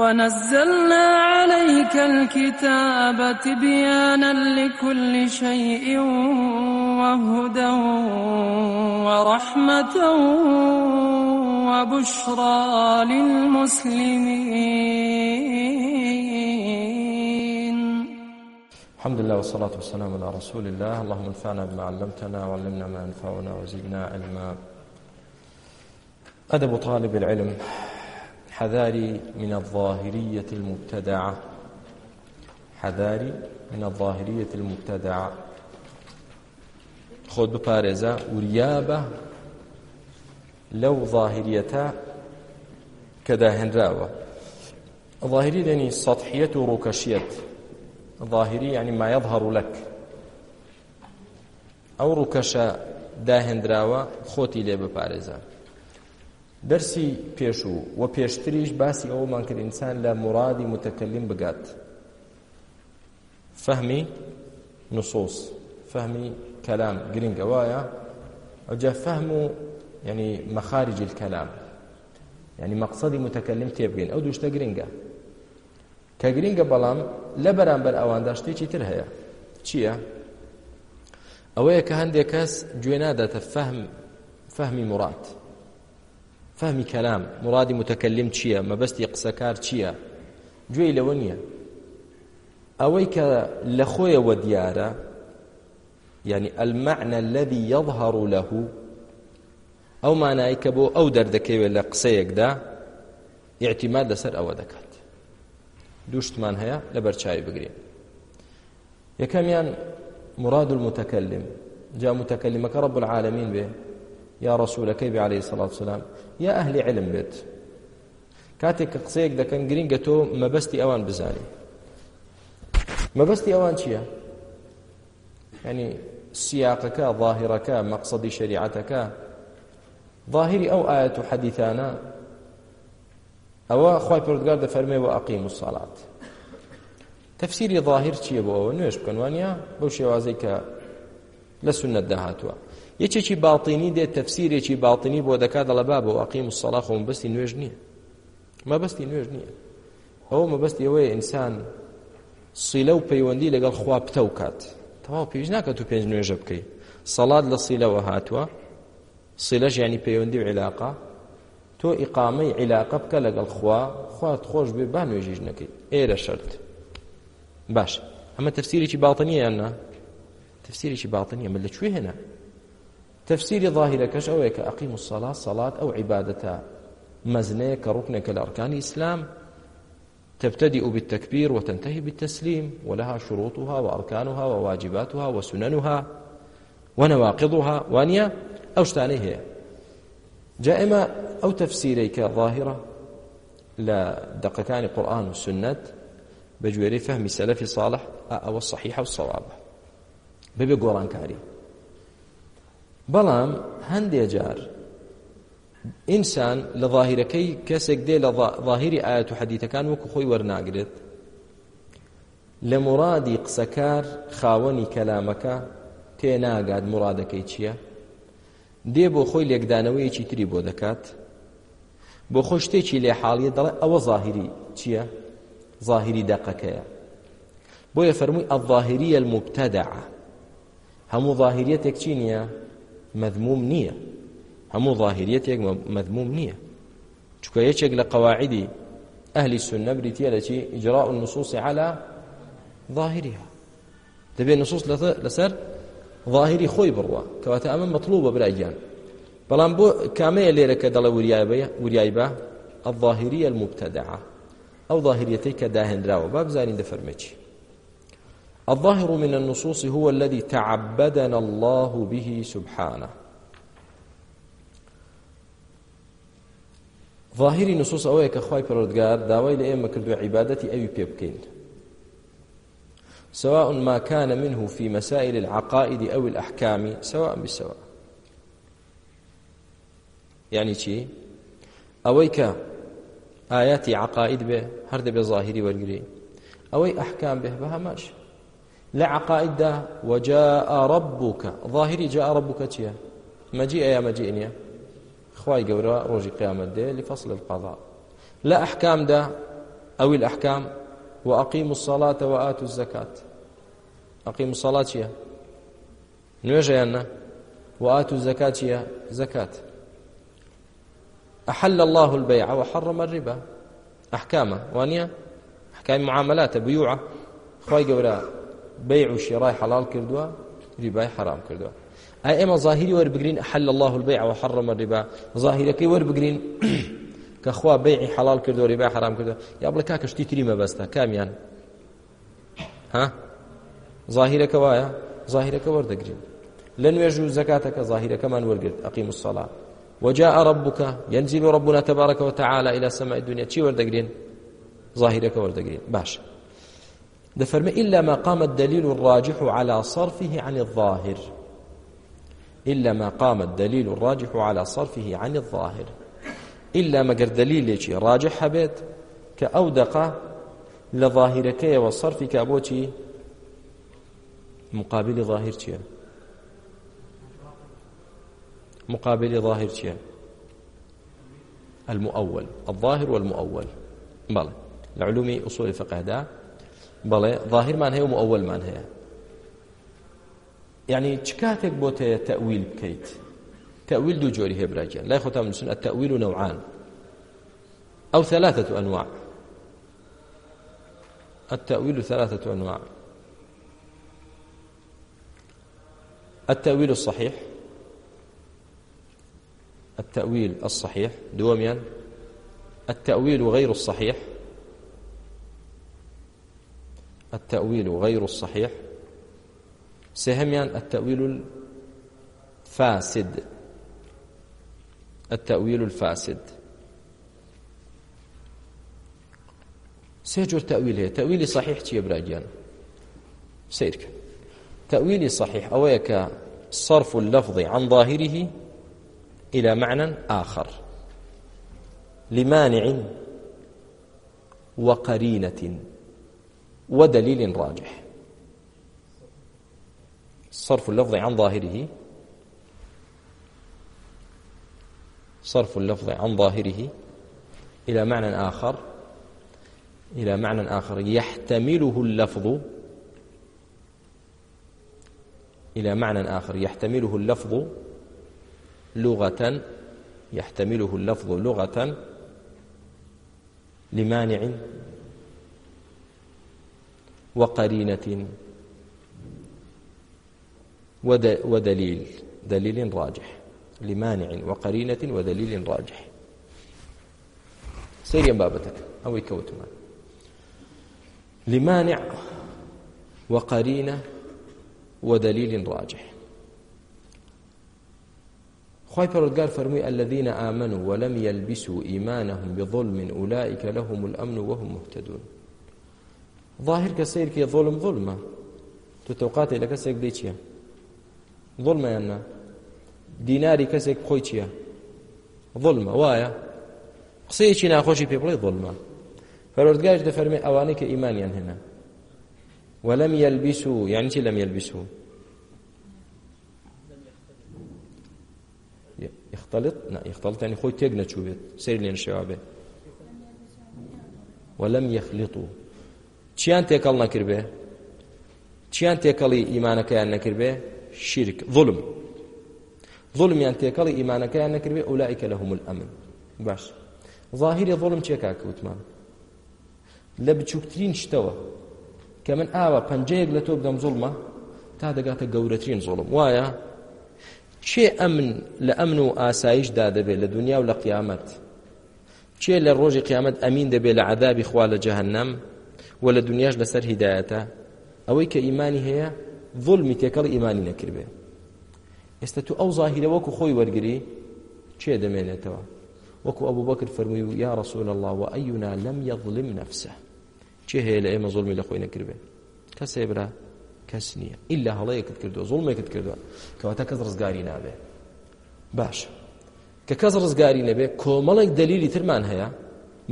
ونزلنا عليك الكتاب تبيانا لكل شيء وهدى ورحمة وبشرى للمسلمين الحمد لله والصلاة والسلام على رسول الله اللهم انفعنا بما علمتنا وعلمنا ما ينفعنا وزدنا علما أدب طالب العلم حذاري من الظاهرية المبتدعة حذاري من الظاهرية المبتدعة خود بپارێزە وریابە لەو ظاهریەتە کەدا هێنراوە ظاهری دەنی سەحیەت و ڕووکەشیەت ظاهری ینی مایەت هەڕوولەک ئەو ڕووکەشە داهێنراوە خۆتی لێ بپارێزە دەرسی پێش و وە پێشتریش باسی ئەومان کرد ئینسان لە مرادی متەکەلیم بگات فەهمی نصوص فەهمی کەلام گرنگەوەیە ئەوجا فەهم و ینی مەخارج کەلام ینی مەقصدی متەکەلیم تێبگەین ئەو دوشتە گرنگە کە گرنگە بەڵام لە بەرامبەر ئەواندا شتێکی تر هەیە چییە؟ ئەوەیە کە هەندێک کەس گوێ ناداتە فەهم فەهمی مرات فهمی کەلام مرادی متەکەلم چییە مەبەستی قسەکار چییە گوێی لەوە نییە ئەوەی کە لە خۆیەوە دیارە ینی ئەلمەعنە الذي يظهر له ئەو مانایی کە بۆ ئەو دەردەکەوێت لە قسەیەکدا یاعتیماد لەسەر ئەوە دەکات دووشتمان هەیە لە بەرچاوی بگرین یەکەمیان مراد المتەکەلم جا متەکەلمەکە ڕب العالمین بێ یا ڕسوولەکەی عليه سلاات سلام یا ئەهلی علم بێت کاتێک کە قسەیەک دەکەن گرینگە تۆ مەبەستی ئەوان بزانی مەبەستی ئەوان چییە؟ ینی سیاقەکە ظاهرەکە مەقصدی شریعەتەکە ظاهری ئەو ئاەت و حەدیثانە ئەوە خی پردگار دەفەرمێ و عقیم و ساڵات تەفسیری ظاهر چییە بۆ ئەوە نوێش بکەنوانە بەو شێوازەی کە لە سنت داهاتوە یەکێکی باڵتینی دێت تەفسیرێکی باڵتینی بۆ دەکات دەڵە با بۆ ئەقیم و سەڵا خۆم بەستی نوێژ نییە مەبەستی نوێژ نییە ئەوە مەبەستی ئەوەیە ئینسان سیلە و پەیوەندی لەگەڵ خوا پتە و کات تەواو پێویست ناکە تو پێنج نوێژە بکەیت سەڵات لە سیلەوە هاتووە سیلەش ینی پەیوەندی و عیلاقا تۆ ئیقامەی عیلاقە بکە لەگەڵ خوا خوات خۆش بێ با نوێژیش نەکەیت ئێرە شەرت باش ئەمە تەفسیرێکی باڵتنیە یاننا تەفسیرێکی باڵتنیە مە لەکوێ هێنا تفسيري ظاهرة كش أو أقيموا الصلاة صلاة أو عبادتها مزنيك ركنك الأركان الإسلام تبتدئ بالتكبير وتنتهي بالتسليم ولها شروطها وأركانها وواجباتها وسننها ونواقضها وانيا أو هي جائما أو تفسيريك ظاهرة لا دقكان القرآن والسنة بجويري فهم سلفي صالح أو الصحيحة والصوابة ببي قرآن كاري بەڵام هەندێ جار ئینسان لە ظاهیرەکەی کەسێک دێ لە ظاهری ئاەت و حەدیتەکان وەکو خۆی وەرناگرێت لە مرادی قسەکار خاوەنی کەلامەکە تێناگات مرادەکەی چییە؟ دێ بۆ خۆی لێکدانەوەیەکی تری بۆ دەکات بۆ خۆ شتێکی لێ حاڵیە دەڵێ ئەوە ظاهری چییە؟ ظاهری دەقەکەیە بۆیە فەرمووی ئەظاهریە المبتەدعە هەموو ظاهریەتێک چی نییە؟ مەذموم نییە هەموو ظاهریەتێک مەذموم نییە چکە یەکێک لە قەواعدی ئەهلی سنە بریتە لەچی ئجراء النصوص على ظاهرها دەبێت نصوص لەسەر ظاهری خۆی بڕوە کەواتە ئەمە مەطلوبە برایان بەڵام بۆ کامەیە لێرە کە دەڵە وریای بە الظاهریە المبتدعة ئەو ظاهریەتەی کە داهێنراوە با بزانین دەفەرمەچی الظاهر من النصوص هو الذي تعبدنا الله به سبحانه ظاهری نصوص ئەوەیە کە خی پەرۆردگار داوای لە ئێمە کردو عیبادەتی ئەوی پێ بکەین سواء ما كان منه في مسائل العقائد أو الأحكام سواء بسواء يعني چی ئەوەی آيات عقائد به هەر دەبێ ظاهری وەرگری ئەوەی أحكام به بە هەماش لە عقائددا وجاء ربك ظاهری جاء ربك چییە مجيء يا مجيء نییە خوای گەورە ڕۆژی قیامەت دێ لفصل القضاء لە ئەحکامدا ئەوی الأحكام وأقيموا الصلاة وآتوا الزكاة أقيموا الصلاة چییە نوێژەیاننا وآتوا الزكاة چییە زكاة أحل الله البيع وحرم الربا أحكامه وانية أحكام معاملات بيوعة خوي قورا بيع وشراي حلال كردوا رباي حرام كردوا اي اما ظاهري وربقرين حل الله البيع وحرم الربا ظاهري كي وربقرين كخوا بيع حلال كردوا ربا حرام كردوا يا بلا كاك شتي تريما بس كاميان ها ظاهري كوايا ظاهري كوردقرين لن يجو زكاتك ظاهري كمان ورقرت اقيم الصلاه وجاء ربك ينزل ربنا تبارك وتعالى الى سماء الدنيا شي وردقرين ظاهرك وردقرين باشا دفرم إلا ما قام الدليل الراجح على صرفه عن الظاهر إلا ما قام الدليل الراجح على صرفه عن الظاهر إلا ما قر دليل راجح بيت كأودق لظاهرك والصرف كابوتي مقابل ظاهر چیە مقابل ظاهر چیە المؤول الظاهر والمؤول بەڵێ لە علومی ئوسولی فقهدا بەڵێ ظاهرمان هەیە و ئەولمان هەیە یعنی چ کاتێک بۆ تەیە تەویل بکەیت تەویل دوو جۆری هێبراکیان لای خۆتان بنووسن ئەتەویل و نەوعان ئەو ثلاثة أنواع التأويل ثلاثة أنواع التأويل الصحيح التأويل الصحيح دوميا التأويل غير الصحيح التأويل غير الصحيح سهميان التأويل الفاسد التأويل الفاسد سيجور تأويله تأويلي صحيح تي براجيان سيرك تأويلي صحيح أويك صرف اللفظ عن ظاهره إلى معنى آخر لمانع وقرينة ودليل راجح صرف اللفظ عن ظاهره صرف اللفظ عن ظاهره إلى معنى آخر إلى معنى آخر يحتمله اللفظ إلى معنى آخر يحتمله اللفظ لغة يحتمله اللفظ لغة لمانع وقرينة ودليل دليل راجح لمانع وقرينة ودليل راجح سيريا بابتك أو كوتما لمانع وقرينة ودليل راجح خی پەرۆگار فەرمووی الذين آمنوا ولم يلبسوا إيمانهم بظلم أولئك لهم الأمن وهم مهتدون ظاهر کەسەیرکێ ظۆڵم ظڵمە تو تەوقاتێ لە کەسێک دەی چییە ظڵمەیاننا دیناری کەسێک خۆی چییە ظڵمە وایە قسەیەکی ناخۆشی پێ بڵێ ظڵمە فەرۆردگاش دەفەرمێ ئەوانەی کە ئیمانیان هێنا وەلم یلبیسو یعنی چی لەم یلبیسو يختلط لا يختلط يعني خوي تيجنا شو بيت سير لين شبابه ولم يخلطوا چیان تێکەڵ نەکردبێ چیان تێکەڵی ئیمانەکەیان نەکردبێ شیرک ظلم ظلمیان تێکەڵی ئیمانەکەیان نەکردبێ ئولائیکە لە هەمول ئەمن باش ظاهری ظلم چێکا کەوتمان لە بچووکترین شتەوە کە من ئاوە پەنجەیەک لە تۆ بدەم زڵمە تا دەگاتە گەورەترین زۆڵم وایە چێ ئەمن لە ئەمن و ئاساییشدا دەبێت لە دنیا و لە قیامەت چێ لە ڕۆژی قیامەت ئەمین دەبێت لە عذابی خوا لە جەهنم وە لە دنیاش لەسەر هیدایەتە ئەوەی کە ئیمانی هەیە ظلمی تێکەڵ ئیمانی نەکردێ ئێستا تو ئەو ظاهیرە وەکو خۆی وەرگری چێ دەمێنێتەوە وەکو ئەبوو بەکر فەرمووی و یا ڕسول الله و ئەیونا لەم یەظلم نەفسە چێ هەیە لە ئێمە ظلمی لە خۆی نەکردێ کەس هێبرا کەس نییە ئللا هەڵەیەکت کردو زڵمێکت کردووە کەواتە کەس ڕزگاری نابێ باش کە کەس ڕزگاری نەبێ کۆمەڵێک دلیلی ترمان هەیە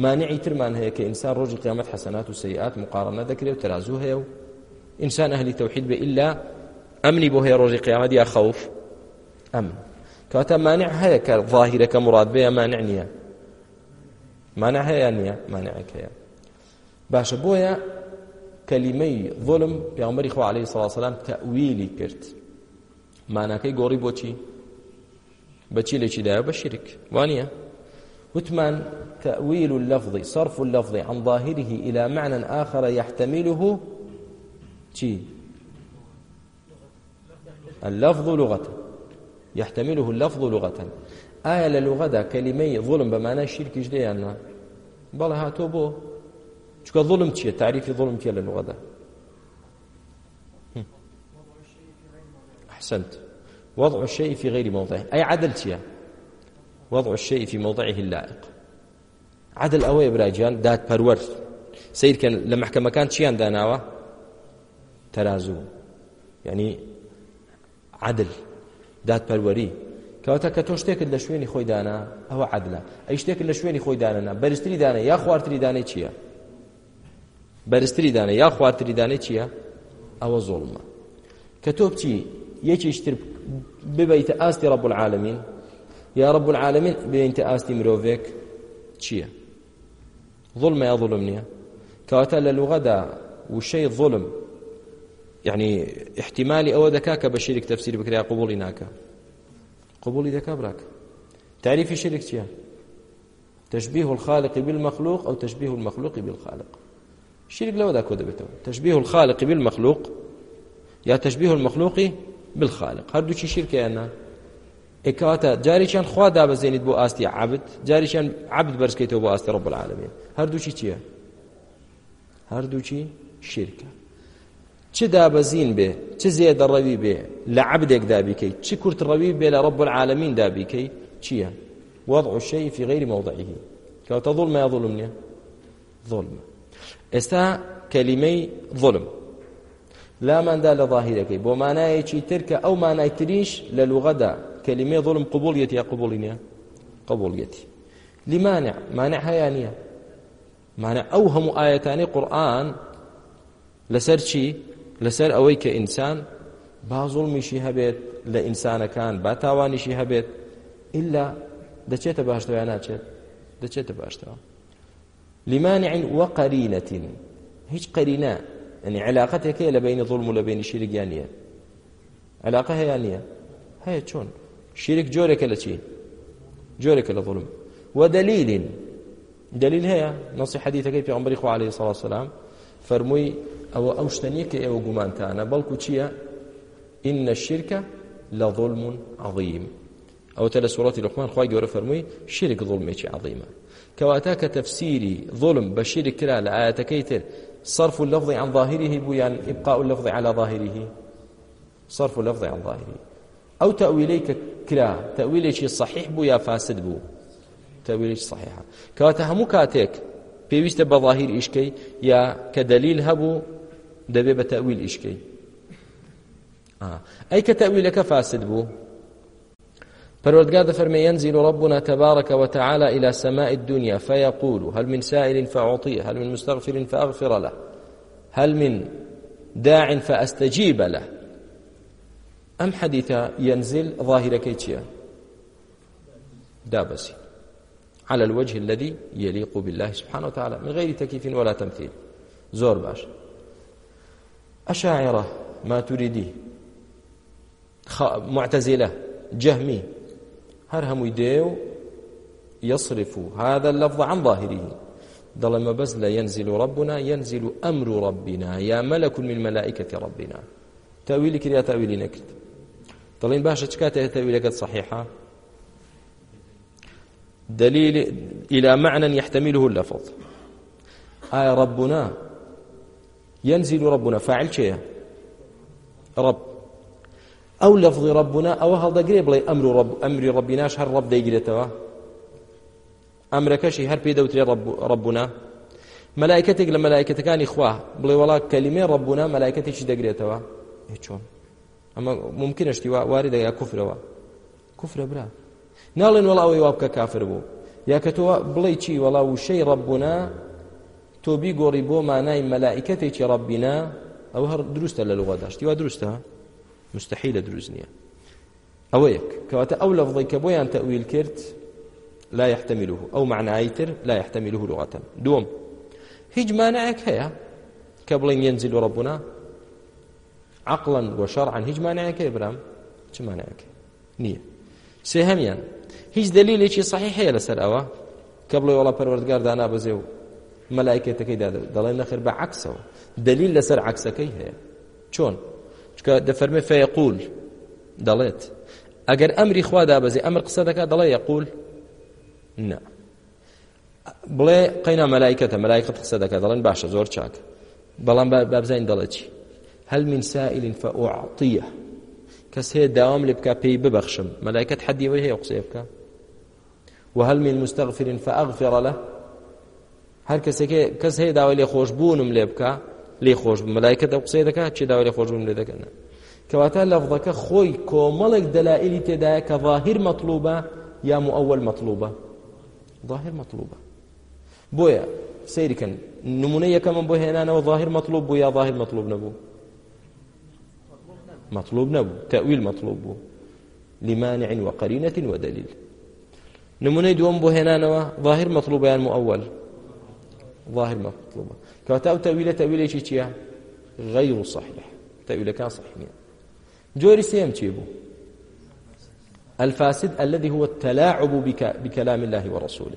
مانعی ترمان هەیە کە ئینسان ڕۆژی قیامەت حەسەنات و سەیئات مقارنە دەکرێت و تەرازوو هەیە و ئینسان ئەهلی تەوحید بە ئیلا ئەمنی بۆ هەیە ڕۆژی قیامەت یا خەوف ئەمن کەواتە مانع هەیە کە ظاهیرەکە مراد بەیە مانع نییە مانع هەیە نییە مانعەک هەیە باشە بۆیە کەلیمەی ظلم پێغمبەری خوا عەلەیهی سەڵا سەلام تەویلی کرد ماناکەی گۆڕی بۆچی بەچی لێکی دایە بە شیرک وانە وتمان تأويل اللفظ صرف اللفظ عن ظاهره إلى معنى آخر يحتمله شي اللفظ لغة يحتمله اللفظ لغة آية للغة كلمة ظلم بمعنى الشرك جدي أنا بلا هاتو بو شكو ظلم شي تعريف ظلم كي للغة أحسنت وضع الشيء في غير موضعه أي عدل شيء وضع الشيء في موضعه اللائق عدل ئەوەیە براجیان داد پەروەەر سیرکەن لە محکەمەکان چیان داناوە تەرازوو یعنی عدل داد پەروەری کەواتە کە تۆ شتێکت لە شوێنی خۆی دانا ئەوە عدلە ئەی شتێکت لە شوێنی خۆی داننا بەرزتری دانە یا خوارتری دانێ چییە بەرزتری دانە یا خوارتری دانێ چییە ئەوە زۆڵمە کە تۆ بچی یەکی شتر ببیتە ئاستی ڕەب العالمین یا رب العالمین بینتە ئاستی مرۆڤێک چییە ظلمە یا ظلم نییە کەواتە لە لوغەدا وشەی ظلم یعنی احتیممالی ئەوە دەکا کە بە شیرک تەفسیر بکریا قوبولی ناکە قوبولی دەکا براک تعریفی شرك چییە تشبيه الخالق بالمخلوق أو تشبيه المخلوق بالخالق شرك لو ذاك ودبته تشبيه الخالق بالمخلوق يا تشبيه المخلوق بالخالق هردو شي شركة أنا ئێکاتە جارێکیان خوا دابەزێنیت بۆ ئاستی عبد جارێکیان عبد بەرزکەیتەوە بۆ ئاستی ڕب العالمین هەردووچی چییە هەردووچی شیرکە چه دابەزین بێ چه زێدە ڕەوی بێ لە عبدێک دابیکەی چ کورت ڕەوی بێ لە ڕب العالمین دابیکەی چییە وضع الشيء في غير موضعه كوتا ظلم يا ظلمني ظلم استا كلمه ظلم لا من دا لظاهرك بو معناه شي ترك او معناه تريش للغدا كلمة ظلم قبوليتي يا قبولينيا قبوليتي لمانع مانع هيانية مانع أوهم آيتاني قرآن لسر چی لسر ئەوەی کە ئینسان با زوڵمیشی هەبێت لە ئینسانەکان با تاوانیشی هەبێت ئللا دەچێتە باشتەوە ناچێت دەچێتە باشتەوە لیمانعین وە قەرینەتین هیچ قەرینە ئەنی علااقەتێک هەیە لە بینی زوڵم و لە بینی شیرگیان نیە علااقە هەیە نییە هەیە چۆن شرك جورك لتي جورك لظلم ودليل دليل هي نص حديثك في عمر إخوة عليه الصلاة والسلام فرموي أو أوشتنيك أو قمانتانا بلكو تشيا إن الشرك لظلم عظيم أو تلا سورة لقمان خواهي قولة فرموي شرك ظلمك عظيمة كواتاك تفسيري ظلم بشرك كلا لآياتكيتر صرف اللفظ عن ظاهره بيان إبقاء اللفظ على ظاهره صرف اللفظ عن ظاهره ئەو تەویلەی کە کرا تەویلێکی صحیح بوو یا فاسد بوو تەویلێکی صحیحە کەواتە هەموو کاتێک پێویستە بە ظاهیر ئیشکەی یا کە دلیل هەبوو دەبێت بە تەویل ئیشکەی ئەی کە تەویلەکە فاسد بوو پروردگار فرمي ينزل ربنا تبارك وتعالى إلى سماء الدنيا فيقول هل من سائل فأعطيه هل من مستغفر فأغفر له هل من داع فأستجيب له ئەم حەدیتە ينزل ظاهرەکەی چییە دابسي على الوجه الذي يليق بالله سبحانه وتعالى من غير تكييف ولا تمثيل زور باش أشاعرة ما تريدي خ... معتزلة جهمي هرهم يديو يصرف هذا اللفظ عن ظاهره ظلم بس لا ينزل ربنا ينزل أمر ربنا يا ملك من ملائكة ربنا تأويل كريا تأويل نكت دەڵین باشە چ کاتێک تەویلەکەت صحیحە دليل إلى معنى يحتمله اللفظ آية ربنا ينزل ربنا فاعل شيء رب أو لفظ ربنا أو هذا قريب لي أمر رب أمر ربناش هل رب ديجلتوا أمركشي هل بيدوتري رب ربنا ملائكتك لملائكتك كان إخواه بلي والله كلمة ربنا ملائكتك دقريتوا هيك ئەمە ممکنشتی واری دەگا کوفرەوە کوفرە برا ناڵێن وڵا ئەوەی وا بکە کافر بوو یا کە تۆ بڵێ چی وەڵا وشەی ڕەبوونا تۆ بیگۆڕی بۆ مانای مەلائکەتێکی ڕەبینا ئەوە هەر دروستە لە لوغەداشتی وا دروستە مستحیلە دروست نییە ئەوە یەک کەواتە ئەو لەفظی کە بۆیان تەویل کرد لا يحتمله أو معنى تر لا يحتمله لغة دوم هیچ مانعێک هەیە کە بڵین ينزل ربنا عقلا وشرعا هیچ مانایەکە برام چ مانایەکە نییە سێهەمیان هیچ دلیلێکی صحیح هەیە لەسەر ئەوە کە بڵێ وڵا پەروەردگار دانابەزێ و مەلایکێتەکەی دادە دەڵێن نەخر بە عکسەوە دلیل لەسەر عکسەکەی هەیە چۆن چکە دەفەرمێ فەیەقول دەڵێت ئەگەر ئەمری خوا دابەزێ ئەمر قسە دەکات دەڵێ یەقول نه بڵێ قەینا مەلایکەتە مەلایکەت قسە دەکات دەڵێن باشە زۆر چاک بەڵام بابزین دەڵێ چی هل من سائل فأعطيه کەس هەیە داوام لێ بکە پێی ببەخشم مەلایکت حەدیەوەی هەیە قسێ بکە وهل من مستغفر فأغفر له هەر کەسێک کەس هەیە داوای لێ خۆشببوونم لێ بکە لێ خۆش مەلایکە دە قسەی دەکات چی داوای لێ خۆشببوون لێ دەکەن کەواتە لەفظەکە خۆی کۆمەڵێک دەلائلی تێدایە کە ظاهر مەطلوبە یا مؤول مەطلوبە ظاهر مەطلوبە بۆیە سەیرکن نمونە یەکەمم بۆ هێنانەوە ظاهر مەطلوب بوو یا ظاهر مەطلوب نەبوو مطلوب نبوو تەویل مطلوب بوو لمانع وقرینة ودلیل نمونەی دووەم بۆ هێنانەوە ظاهر مطلوبیان مؤول ظاهر مطلوبە کەواتە ئەو تەویلە تەویلێکی چییە غەیر صحیح تەویلەکان صحیح نیە جۆری سێم چی بوو الفاسد الذي هو التلاعب بكلام الله ورسوله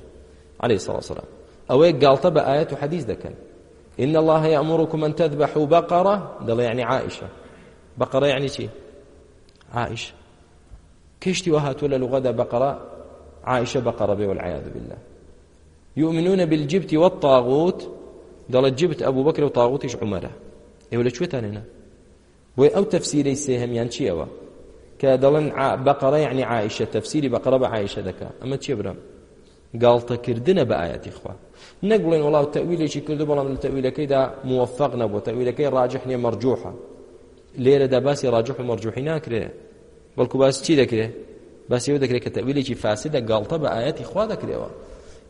عليه الصلاة والسلام أو قالت بآيات حديث ذكا إن الله يأمركم أن تذبحوا بقرة دل يعني عائشة بقرة يعني چی عائشة كشتي وهاتوا للغدا بقرة عائشة بقرة بي والعياذ بالله يؤمنون بالجبت والطاغوت دڵ جبت ئەبوو بکر و تاغوتیش عمەرە ئێوە لە کوێتانێنە بۆی ئەو تەفسیرەی سێهمیان چیەوە کە دەڵن بەقەڕە یعنی عیشە تەفسیری بەقەڕە بە عیشە دەکا ئەمە چێ برم گاڵتەکردنە بە ئاەتی خوا نەگوڵێن وڵاو تەویلێکی کردو بەڵام لە تەویلەکەیدا موفق نەبوو تەویلەکەی ڕاجح نیە مەرجوحە لێرەدا باسی ڕاجح و مەرجوحی ناکرێ بەڵکو باس چی دەکرێ باسی ئەوە دەکرێت کە تەویلێکی فاسدە گاڵتە بە ئاەتی خوا دەکرێەوە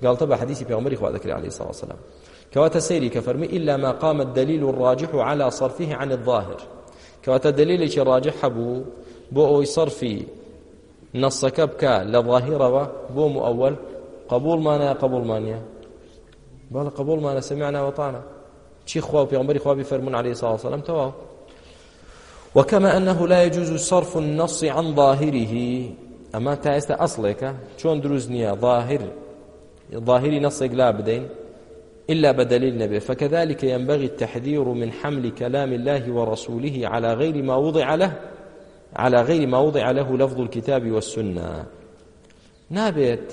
گاڵتە بە حدیثی پێغمبەری خوا دەکرێ عليه الصلاة والسلام كواتا سيري كفرمي إلا ما قام الدليل الراجح على صرفه عن الظاهر كواتا دليل راجح حبو بو أوي صرفي نص كبكا لظاهرة بو مؤول قبول مانا قبول مانيا بل قبول مانا سمعنا وطعنا شي خواب يا عمري خوابي فرمون عليه الصلاة والسلام تواو وكما أنه لا يجوز صرف النص عن ظاهره أما تايست أصلك شون دروزنيا ظاهر ظاهري نصك لا بدين إلا بدليل نبي فكذلك ينبغي التحذير من حمل كلام الله ورسوله على غير ما وضع له على غير ما وضع له لفظ الكتاب والسنة نابێت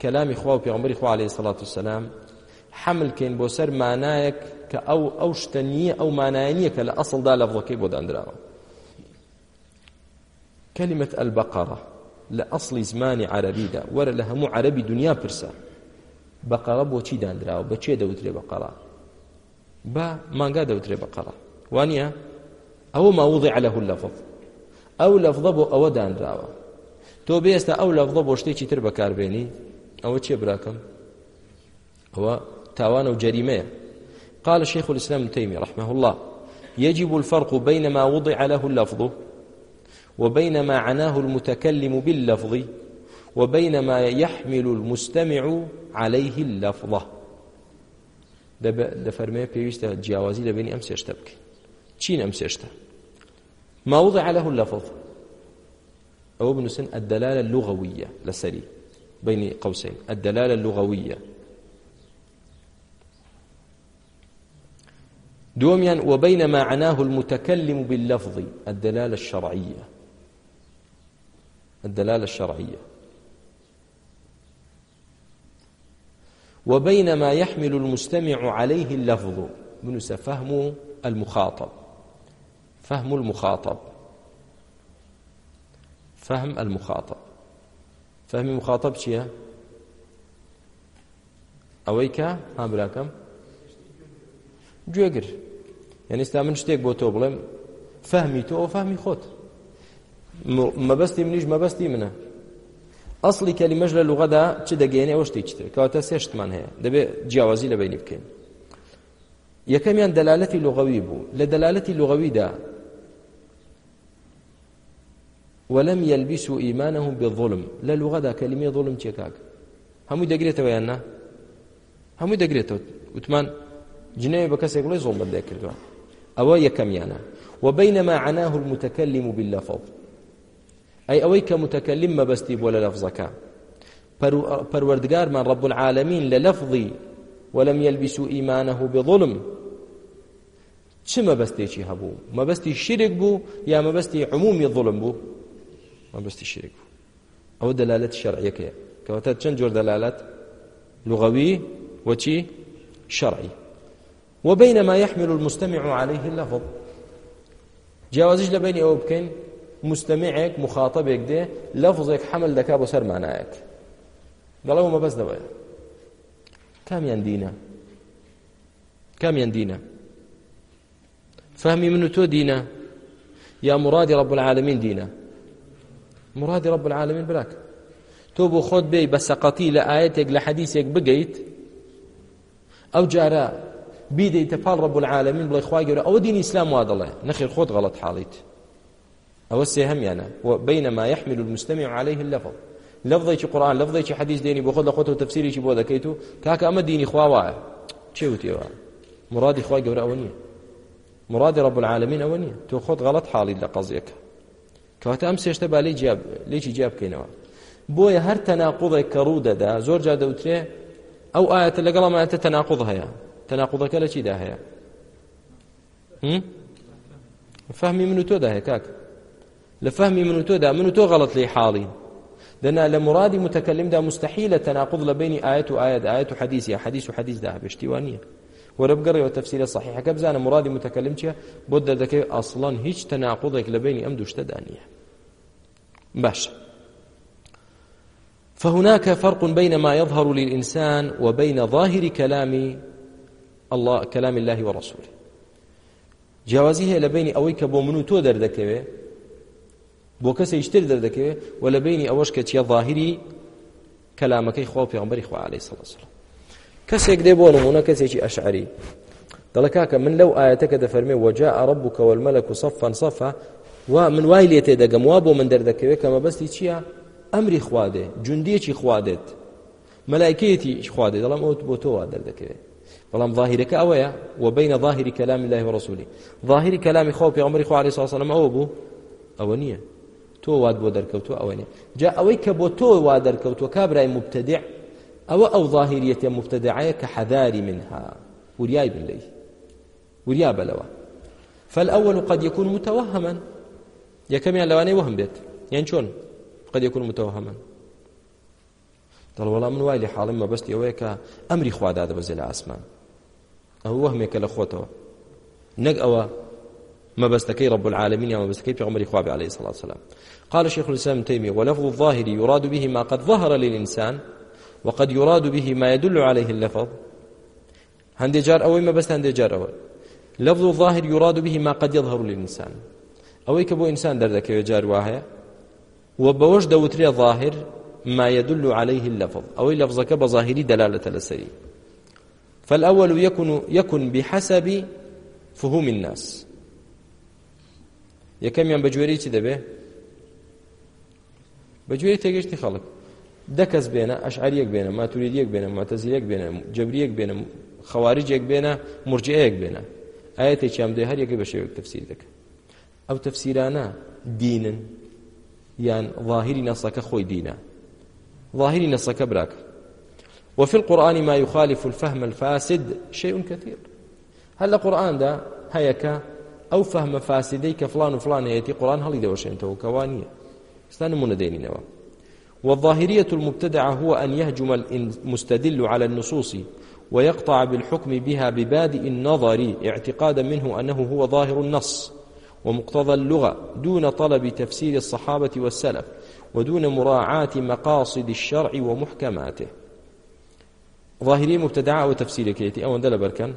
کەلامی خوا و پێغمبەری خوا عليه الصلاة والسلام حمل کەین بۆ سەر مانایەک کە ئەو ئەو شتە نییە ئەو مانایە نییە کە لە ئەسڵدا لە بڵەکەی بۆ دانراوە كلمة البقرة لأصل زمان عربي دا ولا لهم عربي دنيا برسا بقرة بوچی دانراو بچی دەوترێ بقرة با مانگا دەوترێ بقرة وانە ئەوە ما وضع له اللفظ ئەو لەفظە بۆ ئەوە دانراوە تۆ بێستا ئەو لەفظە بۆ شتێکی تر بەکاربێنی ئەوە چێ براکەم هو تاوان وجريمة قال الشيخ الإسلام ابن تيمية رحمه الله يجب الفرق بين ما وضع له اللفظ وبين ما عناه المتكلم باللفظ وبين ما يحمل المستمع عليه اللفظة دفرمي بيويستا جياوازي لبيني أمس يشتبك چين أمس يشتب ما وضع له اللفظ أو ابن سن الدلالة اللغوية لسري بين قوسين الدلالة اللغوية دوميا وبين ما عناه المتكلم باللفظ الدلالة الشرعية الدلالة الشرعية وبين ما يحمل المستمع عليه اللفظ بنس فهم المخاطب فهم المخاطب فهم المخاطب فهم مخاطب چییە؟ ئەوەی کە ها براکەم گوێگر یعنی ئستا من شتێک بۆ تۆ بڵێم فەهمی تۆ ئەو فەهمی خۆت مەبەستی منیش مەبەستی منە ئەسڵی کەلیمەش لە لوغەدا چ دەگەێنێ ئەوە شتێکی تر کەواتە سێ شتمان هەیە دەبێت جیاوازی لە بینی بکەین یەکەمیان دەلالەتی لوغەوی بوو لە دەلالەتی لوغەویدا ولم يلبسوا إيمانهم بالظلم لا لغة كلمة ظلم تيكاك همو دەگرێتەوە یان نا هەموو دەگرێتەوە وتمان جنەیە بە کەسێک بڵێ زۆڵ بەدەکردووە ئەوە یەکەمیانە وبينما عناه المتكلم باللفظ ئەی ئەوەی کە متەکەلم مەبەستی بۆ لە لەفزەکە پەروەردگارمان ڕب العالمین لە لەفظی ولم يلبسوا إيمانه بظلم چه مەبەستێکی هەبوو مەبەستی شرک بوو یا مەبەستی عمومی ظلم بوو مەبەستی شرک بوو ئەوە دەلالەت شەرعیەکەیە کەواتە چەند جۆر دەلالەت لغەوی وەچی شەرعی وبينما يحمل المستمع عليه اللفظ جیاوازش لە بینی ئەوە بکەین مستەمعێک مخاتەبێک دێ لەفزێک حەمل دەکا بۆ سەرمانایەک دەڵێ مە بەس دەوەیە کامیان دینە کامیان دینە فهمی من و تۆ دینە یا مرادی رب العالمین دینە مرادی رب العالمین براک تۆ بۆ خۆت بێی بە سەقەتی لە ئاەتێک لە حەدیسێک بگەیت ئەو جارە بیدەیتە پاڵ ڕب العالمین بڵێ خوای گەورە ئەوە دینی ئیسلام وا دەڵێ نەخیر خۆت غەڵەت حاڵیت ئەوە سێهەمیانە بینما يحمل المستمع عليه اللفظ لفظێکی قورآن لفظێکی حدیث دێنی بۆ خۆت لە خۆت و تفسیرێکی بۆ دەکەیت و کاکە ئەمە دینی خواوایە چێ وتیەوە مرادی خوای گەورە ئەوە نییە مرادی رب العالمین ئەوە نییە تۆ خۆت غەڵەت حاڵی لە قەزیەکە کەواتە ئەم سێشتە با لێکی جیا بکەینەوە بۆیە هەر تەناقوڵێک کە ڕوو دەدا زۆر جا دەوترێ ئەو ئاەتە لەگەڵ ئەمانەتە تەناقوڵ هەیە تەناقوڵەکە لە چیدا هەیە فەهمی من و تۆدا هەیە کاکە لە فەهمی من و تۆدا من و تۆ غەڵت لێ حاڵین دنا لە مرادی متەکەلمدا مستحیلە تەناقض لە بینی ئاەت و ئاەت ئاەت و حەدیث یا حەدیث و حەدیثدا بەشتی وان نییە وەرە بگەڕێەوە تەفسیرە صحیحەکە بزانە مرادی متەکەلم چیە بۆ دەدەکەی ئەسڵان هیچ تەناقضێک لە بینی ئەم دوشتەدا نییە باش فهناك فرق بين ما يظهر للإنسان وبين ظاهر كلام الله كلام الله ورسوله جوازي هي لبين أويك بو منو تو دەردەکەوێ بۆ کەسێ شتر دەردەکەوێت و لە بینی ئەوەش کە چیە ظاهری کەلامەکەی خوا پێغمبەری خوا عەلەی سەڵسڵ کەسێک دێ بۆ نمونە کەسێکی ئەشعری دەڵە کاکە من لەو ئاەتەکە دەفەرمێ وەجاء ربك والملك صفا صفا و من وای لێ تێدەگەم وا بۆ من دەردەکەوێت کە مەبەستی چییە ئەمری خوادێ جوندیەکی خوادێت مەلایکەتی خوادێ دەڵام ئەوت بۆ تۆ وا دەردەکەوێت بەڵام ظاهیرەکە ئەوەیە و بینە ظاهری کەلامی الله و رسولی ظاهری کەلامی خۆ پێغمبەری خوا عەلەی سەڵسڵ ئەوە بوو ئەوە نییە تۆ واد بۆ دەرکەوتوە ئەوەنێ جا ئەوەی کە بۆ تۆ وا دەرکەوتوە کابرای مبتدع ئەوە ئەو ظاهریەتە مبتدعەیە کە حەداری منها وریای بن لێی وریا بلوا فالأول قد يكون متوهما یەکەمیان لەوانەی وهم بێت یان چۆن قد يكون متوهما دڵ وەڵام من وای لە حاڵم مەبەستی ئەوەیە کە ئەمری خوادا دەبەزێ لە ئاسمان ئەو وەهمێکە لە خۆتەوە نەک ئەوە مەبەستەکەی ڕب العالمین یا مەبەستەکەی پێغەمبەری خوابی عەلەیهی سەڵات سەلام قال شيخ الإسلام ابن تيمية ولفظ الظاهر يراد به ما قد ظهر للإنسان وقد يراد به ما يدل عليه اللفظ هندي جار أوي ما بس هندي جار أوي لفظ الظاهر يراد به ما قد يظهر للإنسان أوي كبو إنسان دردك جار واهي وبوش دوتري ظاهر ما يدل عليه اللفظ أوي لفظك بظاهري دلالة لسري فالأول يكن, يكن بحسب فهوم الناس يكم ينبجوري تدبه بەگوێی تێگەشتی خەڵک دەکەس بێنە ئەشعریەک بێنە ماتوریدیەک بێنە ماتەزیلەک بێنە جبریەک بێنە خەواریجێک بێنە مرجەیەک بێنە ئاەتێکیان دێ هەریەکە بە شێوێک تەفسیر دەکە ئەو تەفسیرانە دینن یان ظاهری نەسەکە خۆی دینە ظاهری نەسەکە براکە وفي القرآن ما يخالف الفهم الفاسد شيء كثير هل القرآن ده هيك أو فهم فاسدي كفلان وفلان يأتي قرآن هل يدوشين توكوانية ستا نمونە دێنینەوە والظاهرية المبتدعة هو أن يهجم المستدل على النصوص ويقطع بالحكم بها ببادئ النظر اعتقادا منه أنه هو ظاهر النص ومقتضى اللغة دون طلب تفسير الصحابة والسلف ودون مراعاة مقاصد الشرع ومحكماته ظاهرية مبتدعة وتفسير كيتي أو اندل بركان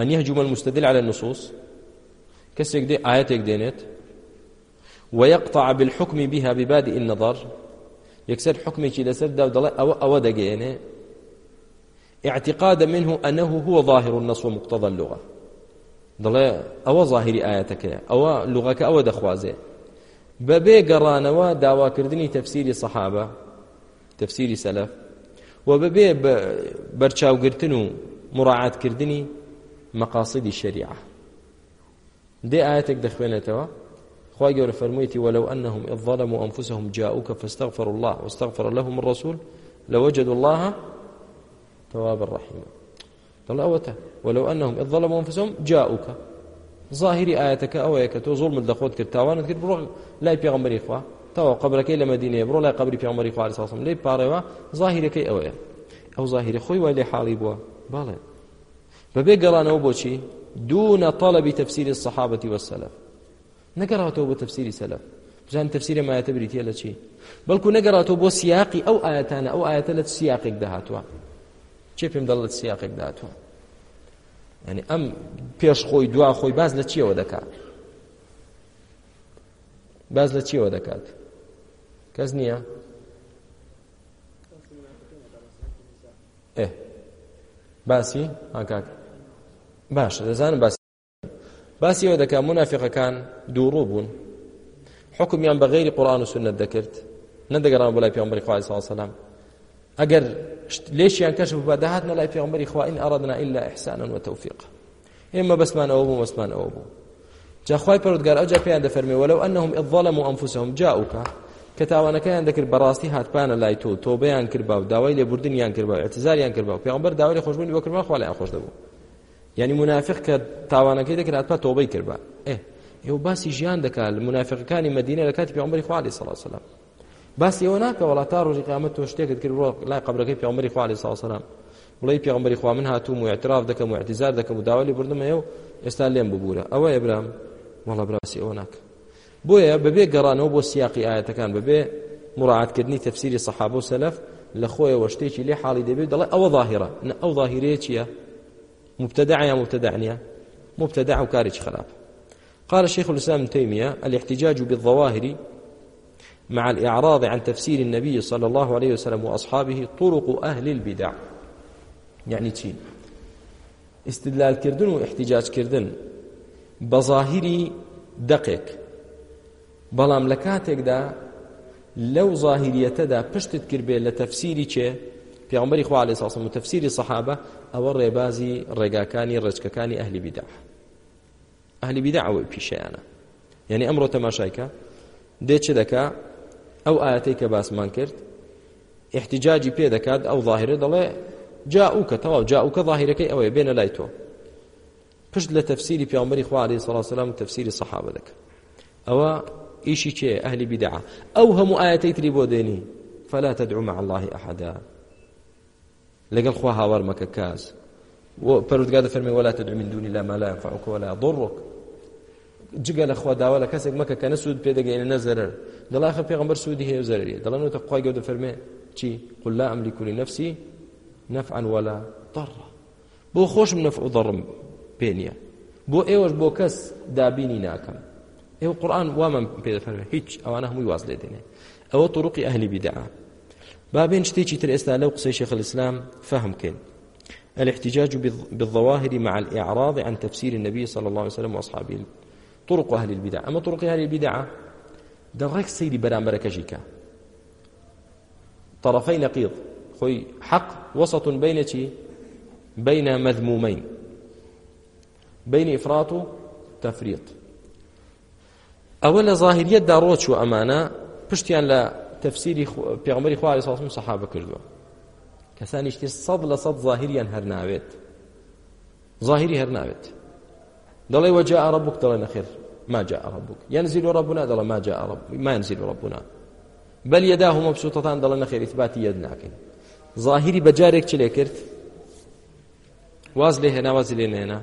أن يهجم المستدل على النصوص كسيك دي آياتك دينت ويقطع بالحكم بها ببادئ النظر يكسر حكمي كي لسر دا ودلا أو أو دقينه اعتقادا منه أنه هو ظاهر النص ومقتضى اللغة دلا أو ظاهر آياتك أو لغك أو دخوازه ببي قرانوا داوا كردني تفسير صحابة تفسير سلف وببي برشاو قرتنو مراعاة كردني مقاصد الشريعة دي آياتك دخوينتوا خواهي قول فرميتي ولو أنهم إذ ظلموا أنفسهم جاءوك فاستغفروا الله واستغفر لهم الرسول لوجدوا الله توابا رحيما قال أوتا ولو أنهم إذ ظلموا أنفسهم جاءوك ظاهري ئاەتەکە ئەوەیە کە تۆ زۆڵمت دەخۆت کرد تاوانت کرد بڕۆ لای پێغمبەری خوا تەوا قبلەکەی لە مدینەیە بڕۆ لای قبری پێغمبەری خوا ساسم لێ پارەوە ظاهیرەکەی ئەوەیە ئەو ظاهیری خۆی وای لێ حاڵی بووە باڵێ بەبێ گەڵانەوە بۆچی دوونە تەڵەبی تەفسیری الصحابەتی وەسەلف نەگەڕاتەوە بۆ تەفسیری سەلەف بزان تەفسیرە مایەتە بریتە لە چی بەڵکو نەگەڕاتەوە بۆ سیاقی ئەو ئاەتانە ئەو ئاەتە لە سیاقێک داهاتوە چێ پێم دەڵ لە سیاقێک داهاتوە ینی ئەم پێش خۆی دوا خۆی باز لە چیەوە دەکات باز لە چیەوە دەکات کەس نییە باسی ئاکاک باشە دەزانم باسی باسی ئەوە دەکا منافقەکان دووڕوو بوون حکمیان بە غیری قورآن و سنت دەکرد نەدەگەڕان بۆ لای پێغمبەری خوا صلی سلام ئەگەر لێشیان کەش بە داهاتنە لای پێغمبەری خوا ئین ئەڕەدنا ئیلا ئیحسانا وتەوفیقا ئێمە بەسمان ئەوە بوو وەسمان ئەوە بوو جا خوای پەرودگار ئەوجا پێیان دەفەرمێ وەلەو ئەنەهم ئەڵ ظەلەموا ئەنفوسەهم جاءوکە کە تاوانەکەیان دەکرد بەڕاستی هاتپانە لای تۆ تۆبەیان کردبا و داوای لێبوردنیان کردبا و اعتزاریان کردبا و پێغمبەر داوای خۆشبوونی بۆ کردبا خوا لای خۆش دەبوو ینی منافق کە تاوانەکەی دەکرات پە تۆبەی کردبە ئێ ئێوە باسی ژیان دەکات لە منافقەکانی مدینە لە کاتی پێمەری خوالی سەڵسلام باسی ئەوە ناکە وڵات تا ڕۆژی قامەت تۆ شتێکت کرد ڕۆ لای قبلەکەی پێمەری خوالی ساسەلام وڵی پێغمبەری خوا من هاتووم و اعتراف دەکەم و اعتیزار دەکەم و داوای بردممە ئێو ئێستا لێم ببوورە ئەوە ئێبرام وڵە براسی ئەوە ناکە بۆیە بەبێ گەڕانەوە بۆ سیاقی ئاەتەکان ببێ مراعاتکردنی تەفسیری سەحاب و سەلف لە خۆیەوە شتێکی لێ حاڵی دەبێت دەڵێ ئەوە ظاهرە ئەو ظاهرەیە چییە؟ مبتدع يا مبتدع نيا مبتدع وكارج خراب قال الشيخ الإسلام ابن تيمية الاحتجاج بالظواهر مع الإعراض عن تفسير النبي صلى الله عليه وسلم وأصحابه طرق أهل البدع يعني چی استدلال كردن واحتجاج كردن بظاهري دقيق بەڵام لە کاتێکدا لەو ظاهریەتەدا پشتت کرد بێ لە تەفسیری چێ پیامبری خوا علیه السلام و تفسیری صحابه او ریبازی ڕێگاکانی ڕێچکەکانی ئەهلی بیدع ئەهلی بیدع ئەوەی پیشەیانە یعنی ئەمڕۆ تەماشایکە دێ چ دەکا ئەو ئاەتەی کە باسمان کرد احتیجاجی پێ دەکات ئەو ظاهرە دەڵێ جاوکە تەواو جاوکە ظاهرەکەی ئەوەیە بێنە لای تۆ پشت لە تەفسیری پیامبری خوا علیه السلام تەفسیری صحابه دەکە ئەوە ئیشی چێ ئەهلی بیدع ئەو هەموو ئاەتەی تری بۆ دێنی فلا تدعو مع الله أحدا لەگەڵ خوا هاوار مەکە کاس پەرودگا دەفەرمی وەلا تەدعو من دون الله ما لا ينفعك ولا يضرك جگە لە خوا داوا لە کەسێک مەکە کە نەسوود پێدەگەینە نەزەرەر دڵا خە پێغمبەر سوودی هەیە زەرریە دەڵێن تە خوای گەوتە فەرمێ چی قل لا أملك لنفسي نفعا ولا ضرا بۆ خۆشم نەفع و ضەڕم پێ نییە بۆ ئێوەش بۆ کەس دابینی ناکەم ئێوە قورآن وامە پێدەفەرمێ هیچ ئەوانە هەمووی واز لێ دێنێ ئەوە طرقی ئەهلی بدعە بابين شتيجي تر إستا لو قصي شيخ الإسلام فهم كين الاحتجاج بالظواهر مع الإعراض عن تفسير النبي صلى الله عليه وسلم وأصحابه طرق أهل البدع أما طرق أهل البدع دغك سيدي برامبر كجيكا طرفي نقيض خوي حق وسط بين بين مذمومين بين إفراط تفريط ئەوە لە ظاهریت داڕۆچ و ئەمانە پشتیان لە تەفسیری پێغمەری خوارێ ساسم سەحابە کردووە کەسانی شتی سەد لە سەد ظاهریان هەر ناوێت ظاهری هەر ناوێت دەڵێ وەجا عربوک دەڵێ نەخێر ما جاء ربك ينزل ربنا دل ما جاء رب ما ينزل ربنا بل يداه مبسوطتان دل نخير اثبات يد ناكن ظاهري بجارك چلي كرت واز لي هنا واز لي هنا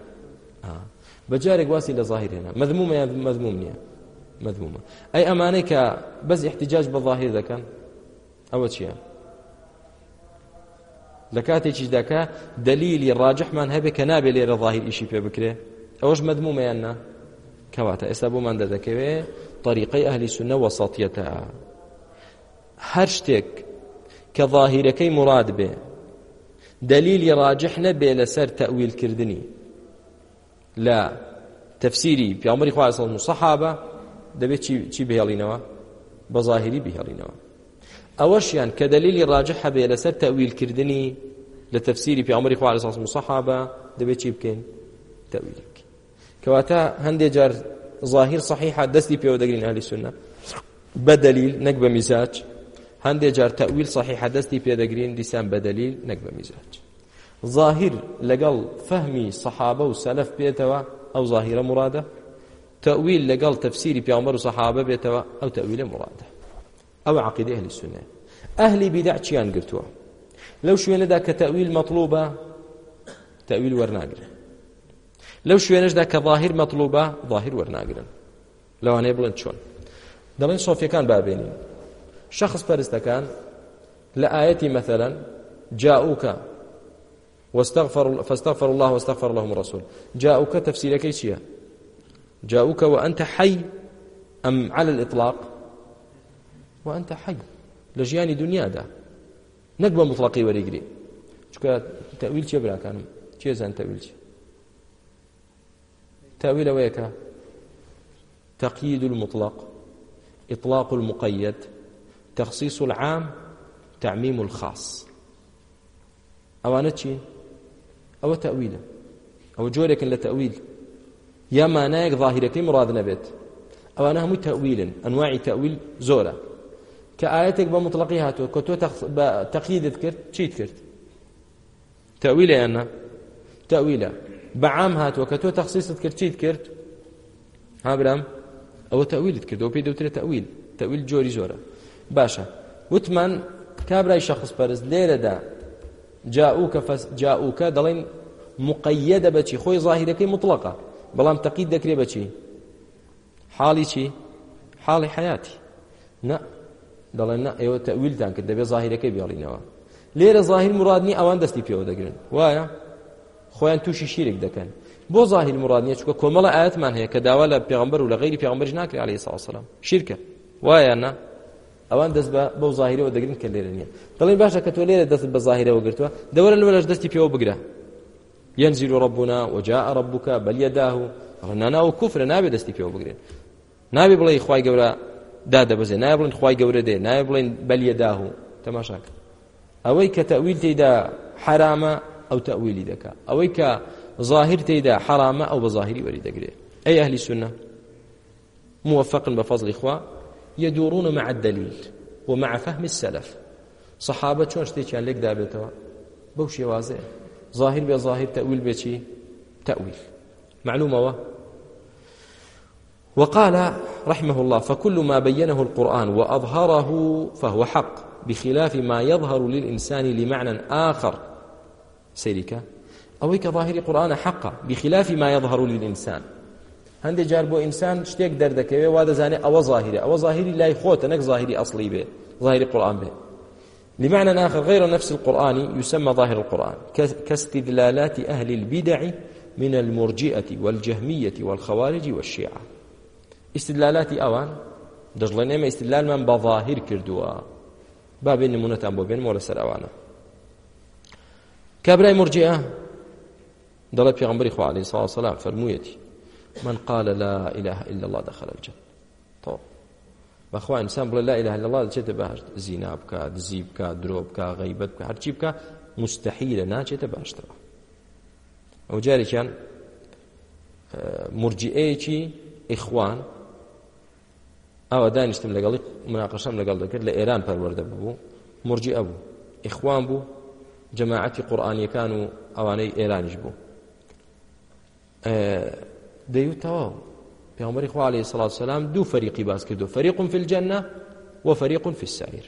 آه. بجارك واسي لظاهر هنا مذموم يا مذموم نيه مەدمومە ئەی ئەمانەی کە بەس احتیجاج بە ظاهر دەکەن ئەوە چییە لە کاتێکی دەکە دلیلی ڕاجحمان هەبێ کە نابێ لێرە ظاهر ئیشی پێ بکرێ ئەوەش مەدمومەیان نا کەواتە ئێستا بۆمان دەدەکەوێت طریقەی ئەهلی سونە وەسەڵتیەتە هەر شتێک کە ظاهیرەکەی مراد بێ دلیلی ڕاجح نەبێ لەسەر تەویلکردنی لە تەفسیری پیامبری خوازڵ و سەحابە دەبێت چی بهێڵینەوە بە ظاهری بهێڵینەوە ئەوەشیان کە دلیلی ڕاجح هەبێ لەسەر تەویلکردنی لە تەفسیری پیامەری خوا علیه السلام صحابه دەبێت چی بکەین تەویل بکەین کەواتە هەندێک جار ظاهر صحیحە دەستی پێوە دەگرین ئەهلی سنە بە دلیل نەک بە میزاج هەندێک جار تەویل صحیحە دەستی پێدەگرین دیسان بە دلیل نەک بە میزاج ظاهر لەگەڵ فەهمی سەحابە و سەلف بێتەوە ئەو ظاهرە مرادە تەویل لەگەڵ تەفسیری پیامبەر و سەحابە بێتەوە ئەو تەویلە مڵاتە ئەو عقیدە ئەهلی سنە ئەهلی بیدع چیان گرتووە لەو شوێنەدا کە تەویل مەطلوبە تەویل وەرناگرن لەو شوێنەشدا کە ظاهر مەطلوبە ظاهر وەرناگرن لەوانەیە بڵێن چۆن دەڵێن سۆفیەکان بابێنین شخص پەرستەکان لە ئاەتی مەثەلەن جاوکە واستغفر فاستغفر الله واستغفر لهم الرسول جاءوك تفسيرك ايش جاءوك وأنت حي أم على الإطلاق وأنت حي لجياني دنيا دا نقبة مطلقي وريقري شكرا تأويل چه برا كانم چه زن تأويل چه تأويل ويك تقييد المطلق إطلاق المقيد تخصيص العام تعميم الخاص أوانا چي أو تأويله أو جورك لتأويل یا مانایەک ظاهیرەکەی مراد نەبێت ئەوانە هەمووی تەویلن ئەنواعی تەویل زۆرە کە ئاەتێک بە مطلقی هاتووە کە تۆ تەقیدت کرد چیت کرد تەویلە یانە تەویلە بەعام هاتووە کە تۆ تەخصیصت کرد چیت کرد ها برام ئەوە تەویلت کردەوە پێی دەوترێت تەویل تەویل جۆری زۆرە باشە وتمان کابرای شخص پەرست لێرەدا جاوکە جاوکە دەڵێن مقەیەدە بەچی خۆی ظاهیرەکەی مطلقە بەڵام تەقید دەکرێ بە چی حاڵی چی حاڵی حیاتی نە دەڵێن نە ئێوە تەویلتان کرد دەبێت ظاهیرەکەی بێڵینەوە لێرە ظاهیر مرادنی ئەوان دەستی پێوە دەگرن وایە خۆیان تووشی شیرێک دەکەن بۆ ظاهیر مرادنیە چکە کۆمەڵە ئاەتمان هەیە کە داوا لە پێغمبەر و لە غیری پێغمبەرش ناکرێ عليه ساسەلام شیرکە وایە نە ئەوان دەست بە بەو ظاهیرەوە دەگرن کە لێرە نییە دەڵێن باشە کە تۆ لێرە دەست بە ظاهیرەوە گرتووە دەوەرە لەوەلەش دەستی پێوە بگرە ينزل ربنا وجاء ربك بل يداه ڕنانا و کوفرە نابێت دەستی پێوە بگرێن نابێ بڵێ خی گەورە دا دەبزێ نای بڵێن خی گەورە دێ نای بڵێن بەلیەداه و تەماشاکە ئەوەی کە تەویل تێدا حرامە ئەو تەویلی دەکا ئەوەی کە ظاهر تێدا حرامە ئەو بە ظاهری وەری دەگرێت ئەی ئەهلی سنە موفقن بفضل إخوة يدورون مع الدليل ومع فهم السلف صحابة چۆن شتێکیان لێک دابێتەوە بەو شێوازەیە ظاهر بێ ظاهر تەویل بێکی تەویل معلومەوە وقال رحمه الله فكل ما بينه القرآن وأظهره فهو حق بخلاف ما يظهر للإنسان لمعنى آخر سيرك أويك ظاهر القرآن حقا بخلاف ما يظهر للإنسان هەندێک جار بۆ ئینسان شتێک دەردەکەوێ وا دەزانێت ئەوە ظاهری ئەوە ظاهری لای خۆتە نەک ظاهری ئەسلی بێ ظاهری قورآن بێت لمعنى آخر غير نفس القرآن يسمى ظاهر القرآن كاستدلالات أهل البدع من المرجئة والجهمية والخوارج والشيعة استدلالات أوان دەژڵێن ئێمە ئیسلالمان بەظاهر کردووە بابێن نمونەتان بۆ بێنمەوە لەسەر ئەوانە کابرای مرجە دەڵێ پێغمبری خوالی ساڵ سەلا فەرموویەتی من قال لا إله إلا الله دخل الجنة بەخوا ئینسان بڵێ لا ئیلاهە لەڵا دەچێتە بەهشت زینا بکە دزی بکە درۆ بکە غەیبەت بکە هەرچی بکە مستەحیلە ناچێتە باشتەوە ئەو جارێکیان مرجئەیەکی ئیخوان ئەوە دانیشتم لەگەڵی مناقەشەم لەگەڵ دەکرد لە ئێران پەروەەردە بوو مرجی ئەبوو ئیخوان بوو جەماعەتی قورآانیەکان و ئەوانەی ئێرانیش بوو دەیوتەواو پیامبری خو علیه الصلاة والسلام دو فریقی باز کردو فریق فی الجنة و فریق فی السعیر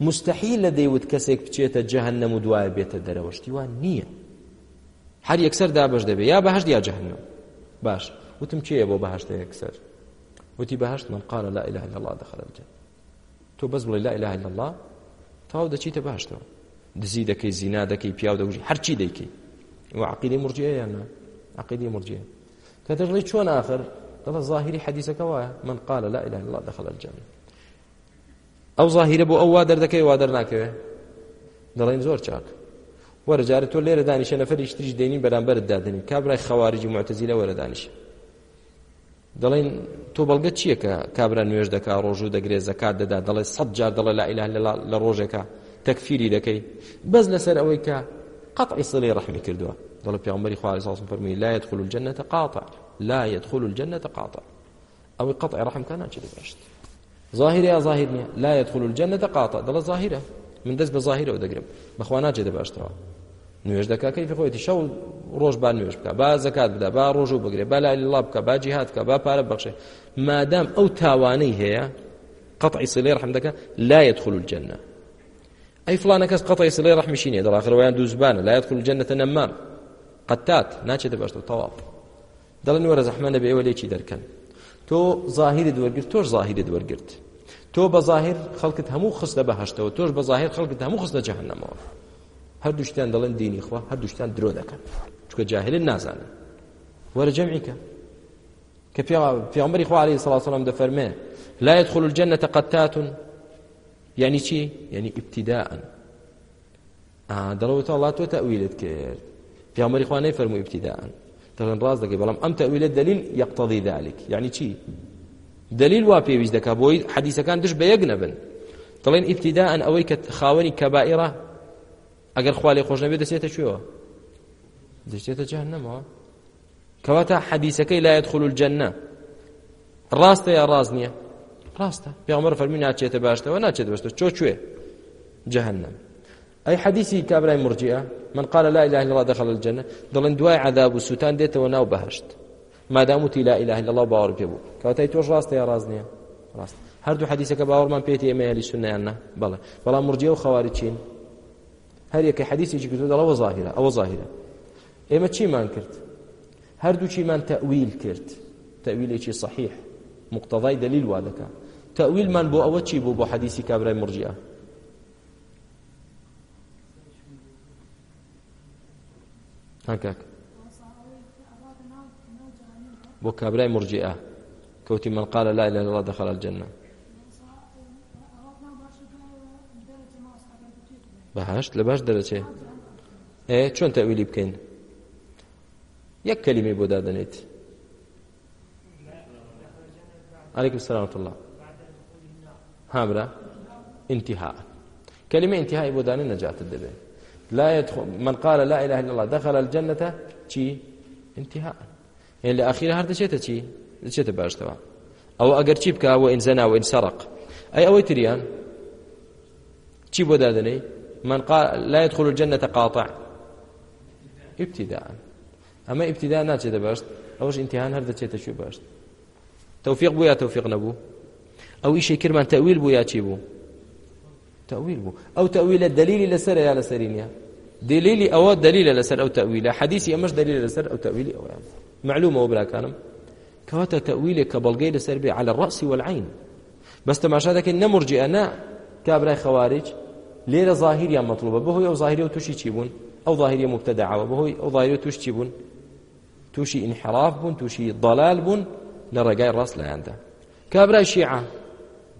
مستحیل لدەیوت کەسێک بچێتە جەهنم و دوایە بێتە دەرەوەشتیوان نییە هەر یەکسەر دابش دەبێ یا بەهشت یا جەهنم باش وتم کێیە بۆ بەهشت یەکسەر وتی بەهشت من قال لا اله الا الله دخل الجنة تۆ بەس بڵێ لا اله الا الله تاو دەچیتە باشتەوە دزی دەکەی زینا دەکەی پیاو دەوژی هەرچی دەیکەی و عقیدی مرجەیە یاننا عقیدی مرجەیە کە دەڵێ چۆن آخر دەڵە ظاهری حەدیثەکە وایە من قال لا إله إلا الله دخل الجنة ئەو ظاهرە بۆ ئەو وا دەردەکەی وا دەرناکەوێ دەڵێن زۆر چاک وەرە جارە تۆ لێرە دانیشە نەفەری شتریش دێنین بەرامبەر دادنین کابرای خەواریجی معتەزیلە وەرە دانیشە دەڵێن تۆ بەڵگە چییە کە کابرا نوێژ دەکا ڕۆژ و دەگرێت زەکات دەدا دەڵێ سەد جار دەڵێ لا ئیلە لە ڕۆژێکە تەکفیری دەکەی بەس لەسەر ئەوەی کە قەت عیسڵی ڕحمی کردووە دەڵێ پیامبەری خوارزڵ فەرمی لا يدخل الجنة قاطع لا يدخل الجنة قاطع أو قطع رحم كان أنت باشت ظاهر يا ظاهر لا يدخل الجنة قاطع دل ظاهرة من دەست بە ظاهرە و دەگرم بەخوانا جێ دەباشتەوە نوێژ دەکا کەیف خۆیەتی شەو ڕۆژبان نوێژ بکە با زکات بدا با ڕۆژ و بگرێ با لای لڵا بکە با جیهات بکە با پارە بەخشێ مادام ئەو تاوانەی هەیە قەتعی سلەی ڕەحم دەکە لا يدخل الجنة ئەی فلانە کەس قەتعی سلەی ڕەحمیشی نیە دەڵاخرەوەیان دوو زبانە لا يدخل الجنة نەمام قەتات ناچێتە بەشتەوە تەواف دەڵێن وەرە زەحمە لە بێوە لێکی دەرکەن تۆ زاهیری دووەرگرت تۆش زاهیری دووەرگرت تۆ بە زاهر خەڵکت هەموو خست لە بەهشتەوە تۆش بە زاهر خەڵکت هەموو خست لە جەهنەمەوە هەردوو شتیان دەڵێن دینی خوا هەردوو شتیان درۆ دەکەن چکە جاهلن نازانن وەرە جەمعیکە کە پێغمبەری خوا عەلەیهی سڵا سەڵام دەفەرمێ لا يدخل الجنة قتات يعني چی يعني ابتداء آه دەڵەوە تا الله تۆ تەویلت کرد پێغمبەری خوا نەیفەرموو ابتداء دەڵێن ڕاز دەکەی بەڵام ئەم تەویلە دلیل یەقتەضی ذلك یعنی چی دلیل وا پێویست دەکا بۆی حەدیسەکان دش بە یەک نەبن دەڵێن ئیبتیداەن ئەوەی کە خاوەنی کەبائیرە ئەگەر خوا لێ خۆش نەبێت دەچێتە کوێوە دەچێتە جەهنەمەوە کەواتە حەدیسەکەی لا يدخل الجنة ڕاستە یا ڕاز نییە ڕاستە پێغەمبەر فەرمی ناچێتە باشتەوە ناچێت بەشتە چۆ کوێ جەهنەم ئەی حەدیسی کابرای مرجە من قال لا اله الا الله دخل الجنه دڵن دوای عذاب و سووتان دێتەوە ناو بەهشت مادام وتی لا اله الا الله باوەڕ پێ بوو کەوتای تۆش ڕاستە یا ڕاز نییە ڕاست هەردوو حەدیسەکە باوەڕمان پێێتی ئێمە هەلی سنیاننا بەڵێ بەڵام مرجە و خواری چین هەر یەکە حەدیسێکی گرتو دەڵەوە ظاهرە ئەوە ظاهرە ئێمە چیمان کرد هەردوو چیمان تەویل کرد تەویلێکی صحیح مقتضای دلیل وا دەکات تەویلمان بۆ ئەوە چی بوو بۆ حەدیسی کابرای مرجە هەکک بۆ کابرای مرجئە کەوتی من قال لا إله إلا الله دخل الجنة بەهشت لە باش دەرەچێ ئێ چۆن تەویلی بکەین یەک کەلیمەی بۆ دادەنێت عليكم السلام ورحمة الله هابرا انتهاء كلمة انتهاء بودان نجات الدبي لا يدخل من قال لا إله إلا الله دخل الجنة شي انتهاء يعني لأخيرا هرد شيتا شي شيتا باشتوا أو أقر شي بكا وإن زنا وإن سرق أي أو تريان شي بودادني من قال لا يدخل الجنة قاطع ابتداء أما ابتداء ناتشي باشت أوش انتهاء هرد شيتا شو باشت توفيق بويا توفيق نبو أو إشي كرمان تأويل بويا شي بو تەویل بوو ئەو تەویلە دلیلی لەسەر یا لەسەری نیە دلیلی ئەوە دلیلە لەسەر ئەو تەویلە حەدیسی ئەمەش دلیلە لەسەر ئەو تەویلی ئەویان معلومەوە براکانم کەواتە تەویلێک کە بەڵگەی لەسەر بێ على الرأس والعين بس تەماشا دەکەین نەمرجئە نا کابرای خەوارج لێرە ظاهریان مەطلوبە بەهۆی ئەو ظاهری و تووشی چی بوون ئەو ظاهریە مبتەداعەوە بەهۆی ئەو ظاهری و توش چی بوون تووشی ئینحراف بوون تووشی ضلال بوون لە ڕێگای ڕاست لایاندا کابرای شیعە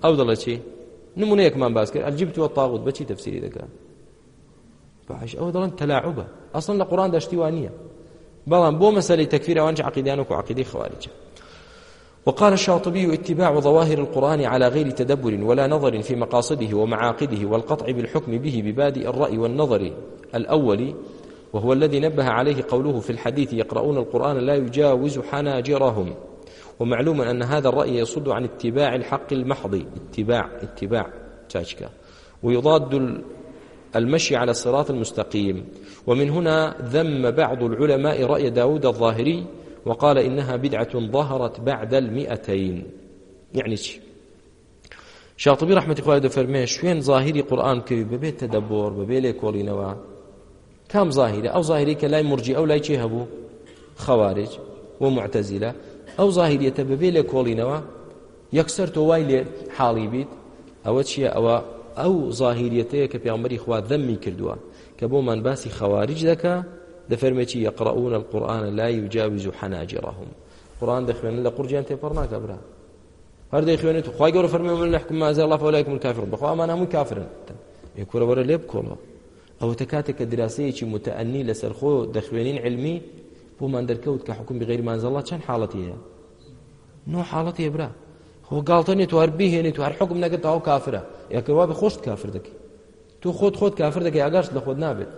ئەو دەڵە چی نمونەیەکمان باس کرد ئەجیبتوە تاغوت بەچی تەفسیری دەکەن باش ئەوە دەڵێن تەلاعوبە ئەسڵن لە قورآن دەشتیوان نییە بەڵام بۆ مەسەلەی تەکفیر ئەوانش عقیدیان وەکو عقیدەی خوارجە وقال الشاطبي اتباع ظواهر القرآن على غير تدبر ولا نظر في مقاصده ومعاقده والقطع بالحكم به ببادئ الرأي والنظر الأول وهو الذي نبه عليه قوله في الحديث يقرؤون القرآن لا يجاوز حناجرهم ومعلوم أن هذا الرأي يصد عن اتباع الحق المحض اتباع اتباع تشاشكا ويضاد المشي على الصراط المستقيم ومن هنا ذم بعض العلماء رأي داود الظاهري وقال إنها بدعة ظهرت بعد المئتين يعني شاطبی رحمەتی خۆی دەفەرمێ شوێن ظاهری قورآن کەوی ببێت تەدەبۆر ببێ لێ کۆڵینەوە کام ظاهرە ئەو ظاهری کە لای مرجی ئەو لای چی هەبوو خەوارج و معتەزیلە ئەو زاهیدەتە ببێ لێ کۆڵینەوە یەکسەر تۆ وای لێ حاڵی بیت ئەوە چییە ئەوە ئەو زاهیریەتەیە کە پیامبەری خوا دەمی کردووە کە بۆمان باسی خەواریج دەکا دەفەرمەچی یەقڕون القورآن لا یجاوز حناجرهم قورآن دەخوێنن لە قورجیان تێپەڕ ناکەبرا هەر دەیخوێنێت خی گەورە فەرمی من لەحکم مازە الله فەولایکم کافر بەخوا ئەمان هەموو کافرن یکورەوەرە لێ بکۆڵەوە ئەوەتە کاتێک کە دراسەیەکی متەئەنی لەسەر خۆ دەخوێنین علمی بۆمان دەرکەوت کە حکم بغیر مانزەڵە چەند حاڵەتی هەیە نۆ حاڵەت هێبرا خۆ گاڵتە نێت توار بهێنێت توار حکم نەکە تاو کافرە یەکەوا بە خۆشت کافر دەکەی تو خۆت خۆت کافر دەکەی ئاگاشت لە خۆت نابێت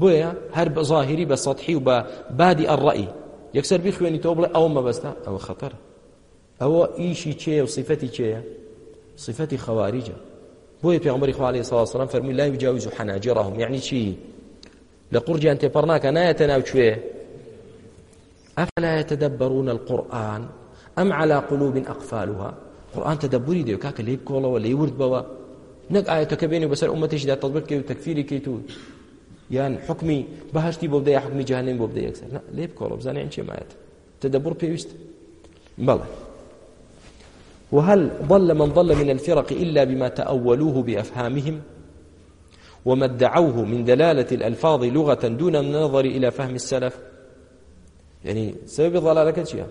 بۆیە هەر بە ظاهری بە سەحی و بە بادی ئەڕئی یەکسەر بخوێنی تۆ بڵێ ئەو مەبەستە ئەوە خەتەر ئەوە ئیشی چێە و سیفەتی چێە سیفەتی خەواریجە بۆیە پێغمبەری خوا عەلەیهی سەڵاسەلام فەرمووی لا یجاوزو حەناجیڕەهم یعنی چی لە قورجیان تێپەڕ ناکە نایەتە ناو کوێ ئەفلا يتدبرون القورآن ئەم على قلوب ئەقفالها قورآن تدبری دێ کاکە لی کۆڵەوە لی وردبەوە نەک ئاەتەکە بێنی بەسەر عومەتیشدا تەڵبەر کەوت تەکفیری کەیت و یان حکمی بەهشتی بۆ بدەیە حکمی جانێن بۆ بدە یەکسەر لێ بکۆڵە بزانیان چێمایەت تدبر پێویست بەڵێ وهل ضل من ضل من الفرق إلا بما تأولوه بأفهامهم وما ادعوه من دلالة الألفاظ لغة دون النظر إلى فهم السلف یعنی سبب ضلالەکە چییە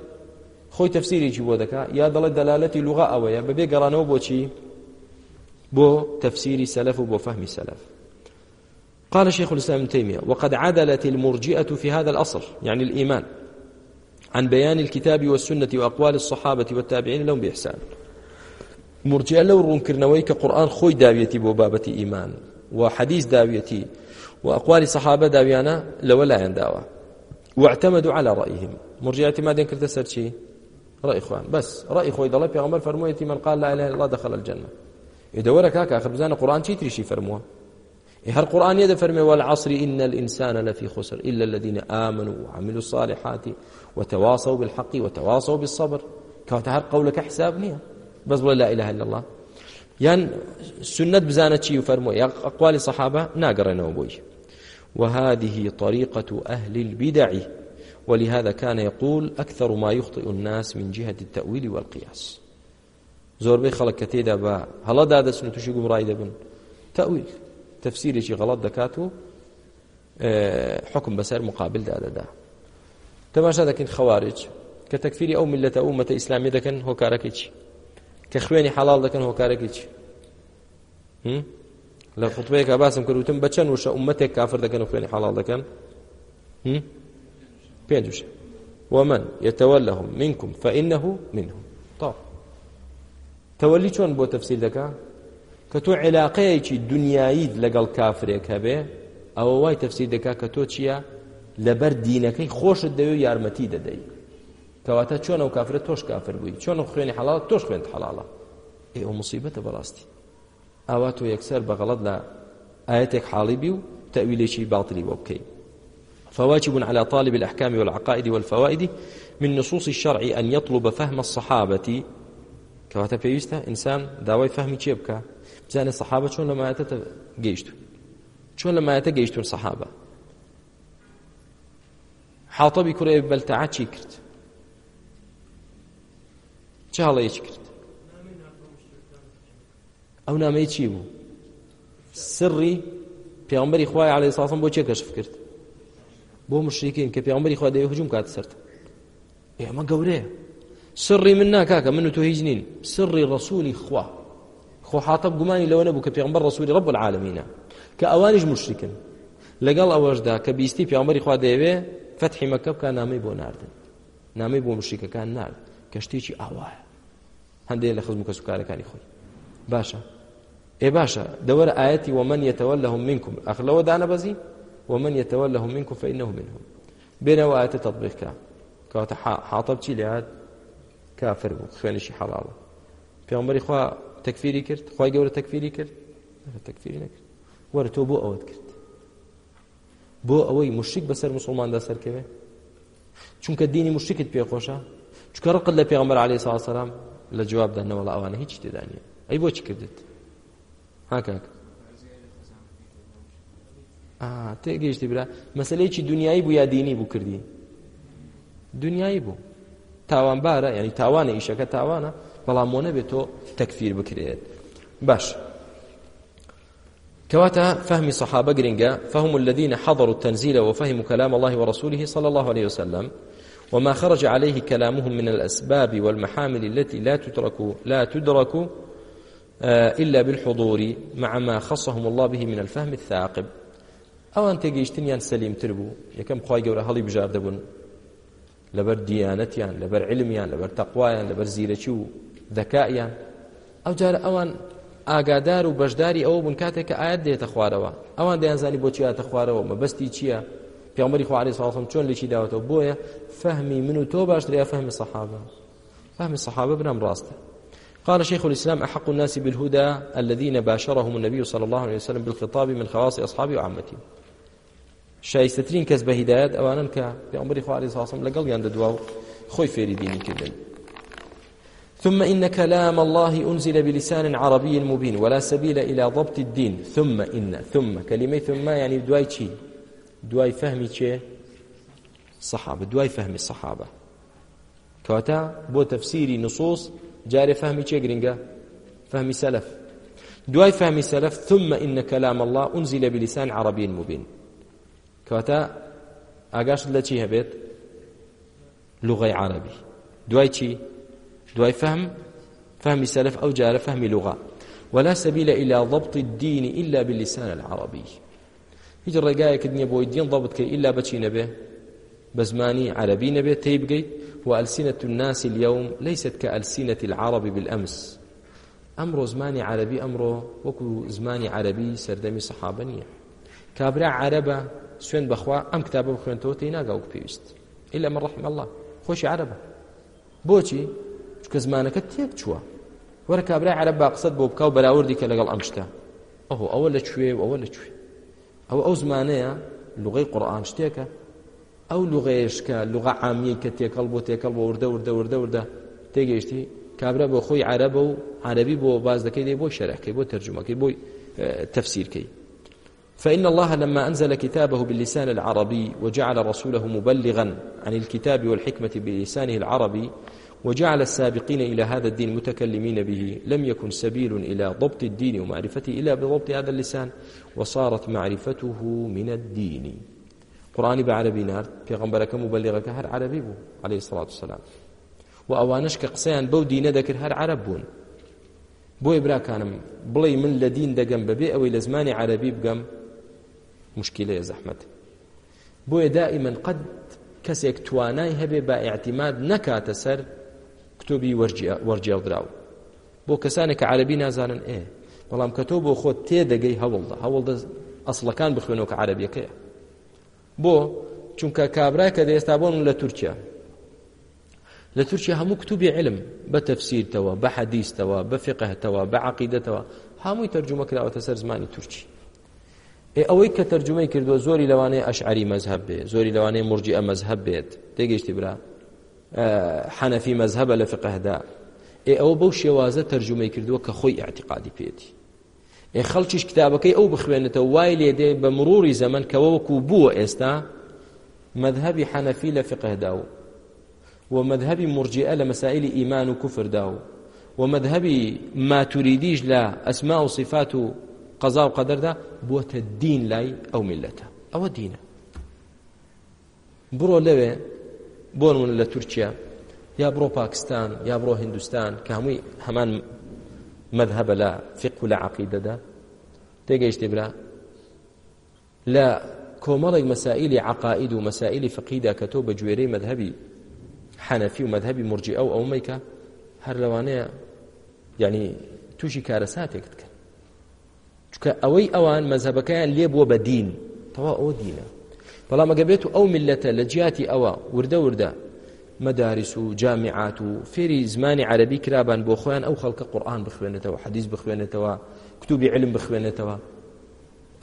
خۆی تەفسیرێکی بۆ دەکا یا دەڵێت دەلالەتی لوغا ئەوەیە بەبێ گەڕانەوە بۆچی بۆ تەفسیری سەلف و بۆ فەهمی سەلف قال شيخ الإسلام ابن تيمية وقد عدلت المرجئة في هذا الأصل يعني الإيمان عن بيان الكتاب والسنة وأقوال الصحابة والتابعين لهم بإحسان مرجئة لو رونكرنوي كقرآن خوي داويتي ببابة إيمان وحديث داويتي وأقوال صحابة داويانا لولا عندها واعتمدوا على رأيهم مرجئات ما دين كرت سرشي رأي خوان بس رأي خوي دلبي عمر فرمويتي من قال لا إله إلا الله دخل الجنة يدورك هكا آخر بزان القرآن شي تريشي فرموه هر قرآن يد فرمي والعصر إن الإنسان لفي خسر إلا الذين آمنوا وعملوا الصالحات وتواصوا بالحق وتواصوا بالصبر كوتا هر قولك حساب نية بس ولا لا إله إلا الله یان سنت بزانە چی و فەرمۆ یا ئەقوالی سەحابە ناگەڕێنەوە بۆی وهذه طريقة أهل البدع ولهذا كان يقول أكثر ما يخطئ الناس من جهة التأويل والقياس زور بي خلق كتيدا با هلا دا دسن تشي قمراي دبن تأويل تفسير شي غلط دكاتو حكم بسير مقابل دا دا, دا. تماشا دەکەن خوارج کە تەکفیری ئەو ملەتە ئەومەتە ئیسلامی دەکەن هۆکارەکەی چی کە خوێنی حەڵال دەکەن هۆکارەکەی چی لە خطبەیەکە باسم کردوتم بە چەند وشە ئومەتێک کافر دەکەن و خوێنی حەڵاڵ دەکەن پێنج وشە ومن يتولهم منكم فإنه منهم طاف تەوەلی چۆن بۆ تەفسیل دەکا کە تۆ عێلاقەیەکی دنیایید لەگەڵ کافرێک هەبێ ئەوە وای تەفسیر دەکا کە تۆ چییە لەبەر دینەکەی خۆشت دەوێ یارمەتی دەدەی کەواتە چۆن ئەو کافرە تۆش کافر بووی چۆن خوێنی حەڵات تۆش خوێنت حەڵاڵە ئێ ئەو مصیبەتە بەڕاستی ئاوا تۆ یەکسەر بەغەڵت لە ئاەتێک حاڵی بی و تەویلێکی باڵتلی بۆ بکەیت فواجب على طالب الأحكام والعقائد والفوائد من نصوص الشرع أن يطلب فهم الصحابة كواتا بيوستا إنسان داوای فهمی چێ بکە بزانێ سەحابە چۆن لە مایەتە گەیشتون چۆن لە مایەتە گەیشتون سەحابە حاتەبی کوڕێ بەلتەعا چی کرد چاڵەیەکی کرد ئەو نامەی چی بوو سری پیامبری خوای علیه السلام بۆ چێ کەشف کرد بۆ مشریکین کە پیامبری خوا دەیە هجوم کات سرد ئێمە گەورەیە سری من ناکاکە من و تۆ هیچ نین سری ڕسوولی خوا خۆ حاتب گومانی لەوە نەبوو کە پیامبەر ڕسوولی رب العالمینە کە ئەوانیش مشریکن لەگەڵ ئەوەشدا کە بیستی پیامبەری خوا دەیەوێ فتحی مەکە بکە نامەی بۆ ناردن نامەی بۆ مشریکەکان نارد کەشتێکی ئاوایە هەندێک لە خزم کەسوکارەکانی خۆی باشە ئێ باشە دەوەرە ئاەتی ومن يتولهم منكم ئەخلەوە دانەبەزی ومن يتولهم منكم فإنه منهم بێنەوە ئاەتە تطبیقکە کەواتە حاتب چی لات کافر بوو خوێنشی حەڵاڵە پێمبەری خوا تەکفیری کرد خی گەورە تەکفیری کرد تەکفیری نەکرد وەرە تۆ بۆ ئەوت کرد بۆ ئەوەی مشک بەسەر مسلماندا سەرکەوێ چونکە دینی مشکت پێخۆشە چکە ڕقت لە پێغمبەر عليه ساسەسلام لە جوابدانەوەڵ ئەوانە هیچ تێدانە ئەی بۆچی کردت هاکک تێگەیشتی برا مەسلەیەکی دنیایی بوو یا دینی بوو کردی دنیایی بوو تاوانبارە ینی تاوانە ئیشەکە تاوانە بەڵام مۆنە بێت تۆ تەکفیر بکرێت باش كواتا فهم صحابة جرينجا فهم الذين حضروا التنزيل وفهموا كلام الله ورسوله صلى الله عليه وسلم وما خرج عليه كلامهم من الأسباب والمحامل التي لا تدرك لا تدرك إلا بالحضور مع ما خصهم الله به من الفهم الثاقب ئەوان تێگەیشتنیان سەلیمتر بوو یەکەم خی گەورە هەڵی بژار دەبوون لەبەر دیانەتیان لەبەر علمیان لەبەر تەقوایان لەبەر زیرەکی و دەکائیان ئەو جارە ئەوان ئاگادار و بەشداری ئەوە بوون کاتێک کە ئاەت دێتە خوارەوە ئەوان دەیانزانی بۆچی ئاتە خوارەوە مەبەستی چییە پێمەری خوارێ ساڵم چۆن لێکی داوەتەوە بۆیە فەهمی من و تۆ باشتر یا فەهمی سەحابە فەهمی سەحابە بنام ڕاستە قال شيخ الإسلام أحق الناس بالهدى الذين باشرهم النبي صلى الله عليه وسلم بالخطاب من خواص أصحابه وعامته شایستترین کەس بە هیدایەت ئەوانن کە پێمبری خوارد ساسم لەگەڵ یان دەدوا و خۆی فێری دینی کردن ثم إن كلام الله أنزل بلسان عربي مبين ولا سبيل إلى ضبط الدين ثم إن ثم كلمة ثم يعني دواي چي دواي فهمي چي صحابة دواي فهم الصحابة كواتا بو تفسيري نصوص جاري فهمي چه گرنگا فهمي سلف دواي فهمي سلف ثم إن كلام الله أنزل بلسان عربي مبين كواتا آقاش لچي هبت لغة عربي دواي چي دواي فهم فهم سلف أو جار فهم لغة ولا سبيل إلى ضبط الدين إلا باللسان العربي هیچ ڕێگایەک نییە بۆی دین ضبط کە ئللا بچینە بێ بزماني عربي نبي تيبقي وألسنة الناس اليوم ليست كألسنة العرب بالأمس أمر زماني عربي أمره وكو زماني عربي سردمي صحابنية كابرا عربة سوين بخوا أم كتابة بخوين توتي ناقاوك بيوست إلا من رحم الله خوش عربة بۆچی چکە زمانەکە تێک چووە وەرە کابرای عرب با قسەت بۆ بکە و بەراوردیکە لەگەڵ ئەم شتە ئەوە ئەوە لەکوێ و ئەوە لەکوێ ئەوە ئەو زمانەیە لغی قورآان شتێکە ئەو لوغەیەشکە لوغا عامیە کە تێکەڵ بۆ تێکەڵ بۆ وردە وردە وردە وردە تێگەیشتی کابرا بۆ خۆی عەرەبە و عەرەبی بۆ باز دەکەی دێ بۆ شەرەکەی بۆ تەرجمەکەی بۆی تفسيركي فإن الله لما أنزل كتابه باللسان العربي وجعل رسوله مبلغا عن الكتاب والحكمة بلسانه العربي وجعل السابقين إلى هذا الدين متكلمين به لم يكن سبيل إلى ضبط الدين ومعرفته إلا بضبط هذا اللسان وصارت معرفته من الدين قورآانی بە عربی نرد پێغمبەرەکەم و بەلێغەکە هەر عربی بوو عليه سڵات وسلام و ئەوانش کە قسەیان بەو دینە دەکرد هەر عرب بوون بۆی براکانم بڵێ من لە دین دەگەم بەبێ ئەوەی لە زمانی عربی بگەم مشکلەیە زەحمەت بۆیە دائیمەن قەت کەسێک توانای هەبێ بە ئاعتیماد نەکاتە سەر کتۆبی وەرجێڵدراو بۆ کەسانێک کە عربی نازانن ئێ بەڵام کە تۆ بۆ خۆت تێدەگەی هەوڵدا هەوڵدە ئەسڵەکان بخوێنەوە کە عربیەکەیە بۆ چونکە کابرای کە دەێستا بۆن لە تورکیا لە تورکیا هەموو کتوبی علم بە تەفسیرتەوە بە حەدیستەوە بە فقهتەوە بە عقیدەتەوە هەمووی تەرجمە کراوەتە سەر زمانی تورکی ئەوەی کە تەرجمەی کردووە زۆری لەوانەیە ئەشعری مەذهب بێ زۆری لەوانەیە مرجی ئە مەذهب بێت تێگەیشتی برا حەنەفی مەذهبە لە فقهدا ئێ ئەوە بەو شێوازە تەرجمەی کردووە کە خۆی اعتقادی پێێتی خەڵکیش کتابەکەی ئەو بخوێنێتەوە وای لێدێ بە مروری زەمن کەەوە وەکو بووە ئێستا مذهبی حەنەفی لە فقهدا و ومذهبي مرجئة لمسائل إيمان وكفر داو ومذهبي ما تريديش لا أسماء وصفات قضاء وقدر دا بوت الدين لاي أو ملته أو دينه برو لوي بون من لتركيا يا برو باكستان يا برو هندوستان كهمي همان مذهب لا فقه لا عقيدة دا تيجيش تبرا لا كومرق مسائل عقائد ومسائل فقيدة كتوب جويري مذهبي حنفي ومذهبي مرجئة أو أوميك هر لوانيا يعني توشي كارساتك تكن چکە ئەوەی ئەوان مەذهبەکەیان لێ بووە بە دین تەوا ئەوە دینە بەڵام ئەگە بێت و ئەو ملەتە لە جیاتی ئەوە وردە وردە مەدارس و جامیعات و فێری زمانی عربی کرابان بۆ خۆیان ئەو خەڵکە قورآن بخوێنێتەوە حەدیث بخوێنێتەوە کتوبی علم بخوێنێتەوە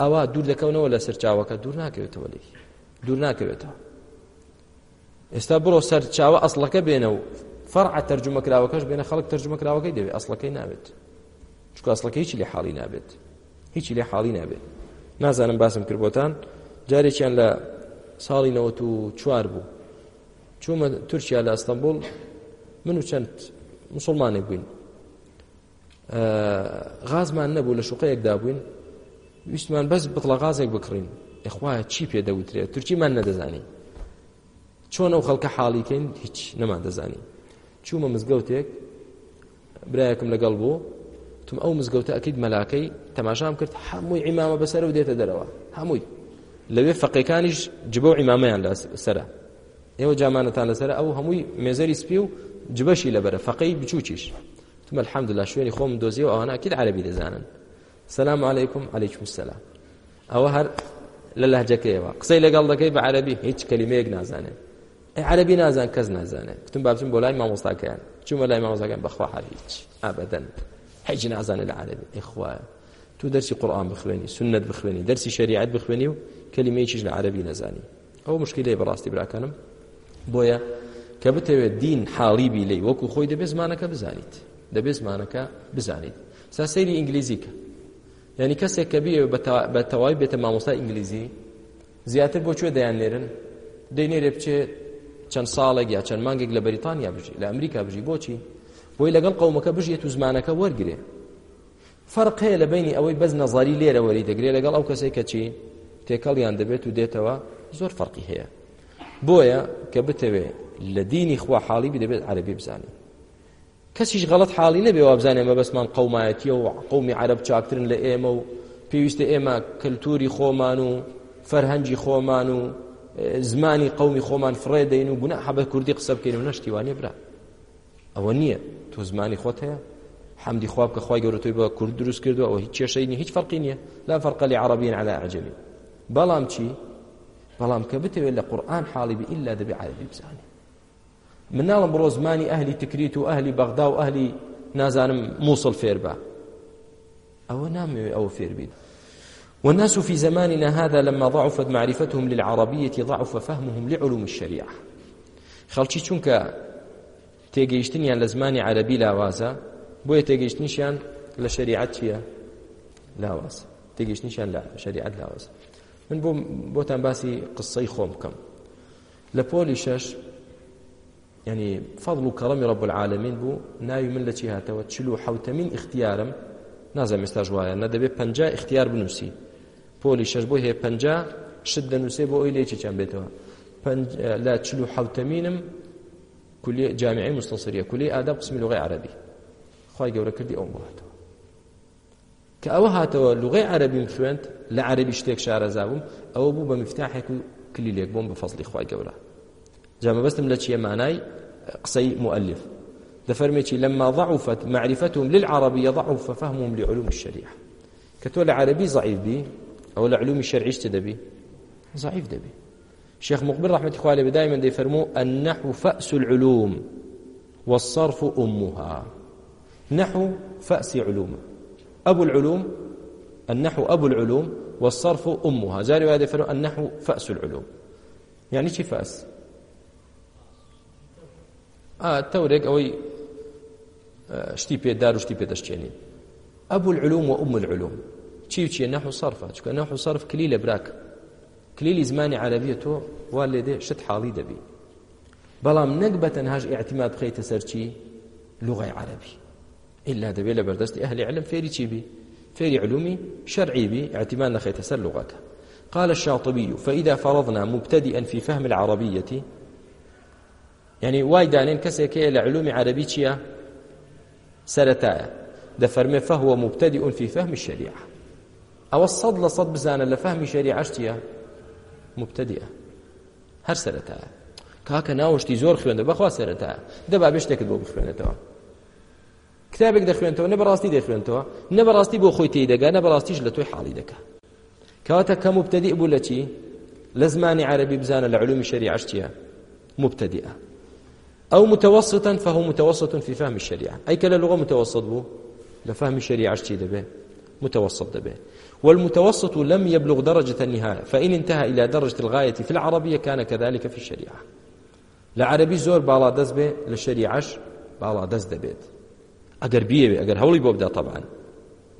ئەوە دوور دەکەونەوە لە سەرچاوەکە دوور ناکەوێتەوە لێ دوور ناکەوێتەوە ئێستا بڕۆ سەر چاوە ئەسڵەکە بێنە و فەرع تەرجمەکراوەکەش بێنە خەڵک تەرجمەکراوەکەی دەوێت ئەسڵەکەی نابێت چکو ئەسڵەکە هیچی لێ حاڵی نابێت هیچی لێ حاڵی نابێت نازانم باسم کردبتان جارێکیان لە ساڵی نەوەت و چوار بوو چوومە تورکیا لە ئەستەمبول من و چەند مسلمانێک بووین غازمان نەبوو لە شوقەیەکدا بووین ویستمان بەس بڵە غازێک بکڕین یخوایە چی پێ دەوترێت تورکیمان نەدەزانی چۆن ئەو خەڵکە حاڵیکەین هیچ نەمان دەزانی چوومە مزگەوتێک برایەکم لەگەڵ بوو تم ئەو مزگەوتە ئەکید مەلاکەی تەماشام کرد هەمووی ئیمامە بەسەر و دێتە دەرەوە هەمووی لەوێ فەقیەکانیش جبە و ئیمامەیان لە سەرە ئێوە جامانەتان لەسەر ئەو هەمووی مێزەری سپی و جبەشی لەبەرە فەقەی بچوچیش تمە الحەمدلله شوێنی خۆم دۆزیەوە ئەوان ئاکیت عەربی دەزانن سلام علیکم علیکم سلام ئەوە هەر لە لەهجەکەیەوە قسەی لەگەڵ دەکەی بە عەربی هیچ کللیمەیەک نازانێت عەربی نازان کەس نازانێت کتتم بابچم بۆ لای مامۆستاکەیان چوومە لای مامۆزاکەن بەخوا هەر هیچ ئابدەن حیج نازانێت لە عەربی ئیخوایە تو دەرسی قورآان بخوێنی سنت بخوێنی دەرسی شریعت بخوێنی و کللیمەیەکیش لە عەربی نەزانی ئەو مشکلەی بەڕاستی براکەنم بۆیە کە بتەوێت دین حاڵیبی لی وەکو خۆی دەبێت زمانەکە بزانیت دەبێت زمانەکە بزانیت سا سەیری ئینگلیزیکە یعنی کەسێک کە بیێ بە تەواوی بێتە مامۆستا ئینگلیزی زیاتر بۆ کوێ دەیانێرن دەینێرێ بچێ چەند ساڵێک یا چەند مانگێک لە بەریتانیا بژی لە ئەمریکا بژی بۆچی بۆی لەگەڵ قومەکە بژێت و زمانەکە وەرگێ فەرق هەیە لە بینی ئەوەی بەز نەزاری لێرە وەری دەگرێت لەگەڵ ئەو کەسێک کە چی تێکەڵیان دەبێت و دێتەوە زۆر فەرقی هەیە بۆیە کە بتەوێ لە دینی خوا حاڵی بدەبێت عەربی بزانین کەسیش غەڵت حاڵی نەبێ و بزانێ مە بەسمان قەومایەتی و قومی عرب چاکترن لە ئێمە و پێویستە ئێمە کللتوری خۆمان و فەرهەنجی خۆمان و زمانی قومی خۆمان فڕێدەین و گونا حەبە کوردی قسە بکەین و نەشتیوانێ برا ئەوە نییە تۆ زمانی خۆت هەیە حەمدی خواب کە خخوای گەورەتۆی بە کورد دروست کردو ئەوە هیچ کێشەی هیچ فەرقی نییە لا فەرقەلی عربین على عجمی بەڵام چی بەڵام کە بتەوێت لە قورآن حاڵی ئللا دەبێ عربی بزانێ مناڵم بڕۆ زمانی ئەهلی تکریت و ئەهلی بەغدا و ئەهلی نازانم مووسڵ فێربە ئەوە نامەوێت ئەوە فێربین والناس في زماننا هذا لما ضعفت معرفتهم للعربية ضعف فهمهم لعلوم الشريعة خەڵکی چونکە تێگەیشتنیان لە زمانی عەربی لاوازە بۆیە تێگەیشتنیشیان لە شریعەت چییە لاوازە تێگەیشتنیشیان لە شریعەت لاوازە من بۆ بۆتان باسی قسەی خۆم بکەم لە پۆلی شەش ینی فەضل و کەڵەمی ڕب العالمین بوو ناوی من لە چی هاتەوە چل و حوتەمین اختیارم نازانم ئێستاژ وایە نەدەبێت پەنج اختیار بنووسی پۆلی شەش بۆ هەیە پەنج شت دەنووسێ بۆ ئەوی لێکی چەند بێتەوە لە چل و حوتەمینم جامعی مستەسریە کولی ئادەب قسمی لغی عربی خی گەورە کردی ئەوم بهاتەوە کە ئەوە هاتەوە لوغی عربیم خوێنند لە عربی شتێک شارەزابووم ئەوە بوو بە مفتاحێک و کلیلێک بۆم بە فەصلی خی گەورە جامەبەستم لە چیە مانای قسەی مؤلف دەفەرمێکی لما ضعفت معرفتهم للعربية ضعف فهمهم لعلوم الشريعة کە تۆ لە عربی ضعیف بی ئەو لە علومی شەرعیشتە دەبی ضعیف دەبی شيخ مقبل رحمة الله عليه دائما يفرموا النحو فأس العلوم والصرف أمها نحو فأس علومه أبو العلوم النحو أبو العلوم والصرف أمها جاري وهذا فرق النحو فأس العلوم يعني شي فأس آه تورق أوي شتي بيت دار وشتي بيت أشتيني أبو العلوم وأم العلوم شي شي نحو صرفة شكو نحو صرف كليل براك كليل زماني عربية تو والدي شت حالي دبي بەڵام نەک بەتەنهاش ئاعتیماد بخەیتە سەرچی لغای عربی إلا دەبێت لە بەردەستی ئەهلی علم فێری چی بی فێری علومی شەرعی بی اعتمان نەخەیتە سەر لغەکە قال الشاطبي فإذا فرضنا مبتدئا في فهم العربية يعني واي دانين كسيك لعلوم عربية سرتايا دفرمي فهو مبتدئ في فهم الشريعة أو الصد لصد بزانا لفهم شريعة مبتدئة هەر سەرەتە کاکە ناوەشتی زۆر خوێنە بەخوا سەرەتا دەبا بێشتێکت بۆ بخوێنێتەوە کتابێک دەخوێنتەوە نە بەڕاستی دەخوێنتەوە نە بەڕاستی بۆ خۆی تێدەگا نە بەڕاستیش لە توی حاڵی دەکا کەواتە کە مبتدی بوو لە چی لە زمانی عربی بزانە لە علومی شریعش چییە مبتدئە أو متوسطا فهو متوسط في فهم الشريعة أي كلا لغة متوسط بو لفهم الشريعة شتي دبي متوسط دبي والمتوسط لم يبلغ درجة النهاية فإن انتهى إلى درجة الغاية في العربية كان كذلك في الشريعة لعربي زور بالا دز به للشريعة بالا دز دبيت ئەگەر بیەوێ ئەگەر هەوڵی بۆ بدا تەبان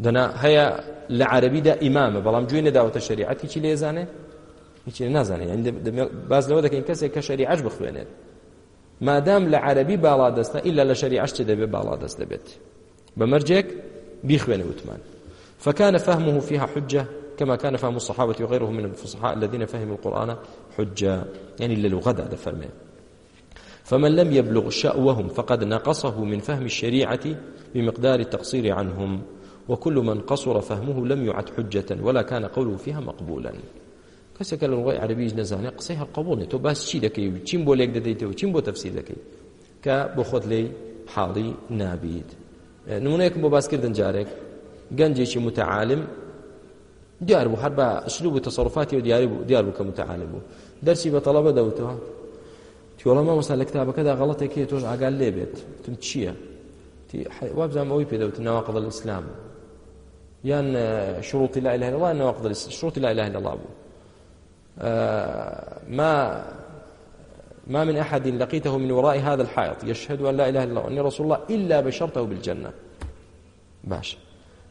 دەنا هەیە لە عربیدا ئیمامە بەڵام گوێ نەداوەتە شریعەتی چی لێزانێ هیچی نازانێت یعنی باز لەوە دەکەین کەسێک کە شریعەش بخوێنێت مادام لە عربی باڵا دەستە ئیلا لە شریعەش چ دەبێت باڵا دەست دەبێت بمرجك بيخوان وتمان فكان فهمه فيها حجة كما كان فهم الصحابة وغيرهم من الفصحاء الذين فهموا القرآن حجة يعني للغدا ده فرمان فمن لم يبلغ شأوهم فقد نقصه من فهم الشريعة بمقدار التقصير عنهم وكل من قصر فهمه لم يعد حجة ولا كان قوله فيها مقبولا کەسێکە لە ڕۆی عربیش نەزانێت قسەی هەڵقبولێت تۆ باس چی دەکەی و چیم بۆ لێک دەدەیتەوە چیم بۆ تەفسی دەکەی کە بۆ خۆت لێی حاڵی نابیت نمونەیەکم بۆ باسکردن جارێک گەنجێکی متعالم دیار بوو هەر بە ئەسلوب و تەسەڕفاتی و دیار بوو کە متعالم بوو دەرسی بە تەڵەبە دەوتەوە وەڵام مەمەسا لە کتابەکەدا غەڵەتێکی تۆش ئاگال لێ بێت تم چییە وابزانام ئەوی پێدەوت ناواقض الإسلام یان شروطی لا إله إلا الله نواقض شروطی لا إله إلا الله بوو ما ما من أحد لقيته من وراء هذا الحائط يشهد أن لا إله إلا الله وأني رسول الله إلا بشرته بالجنة باش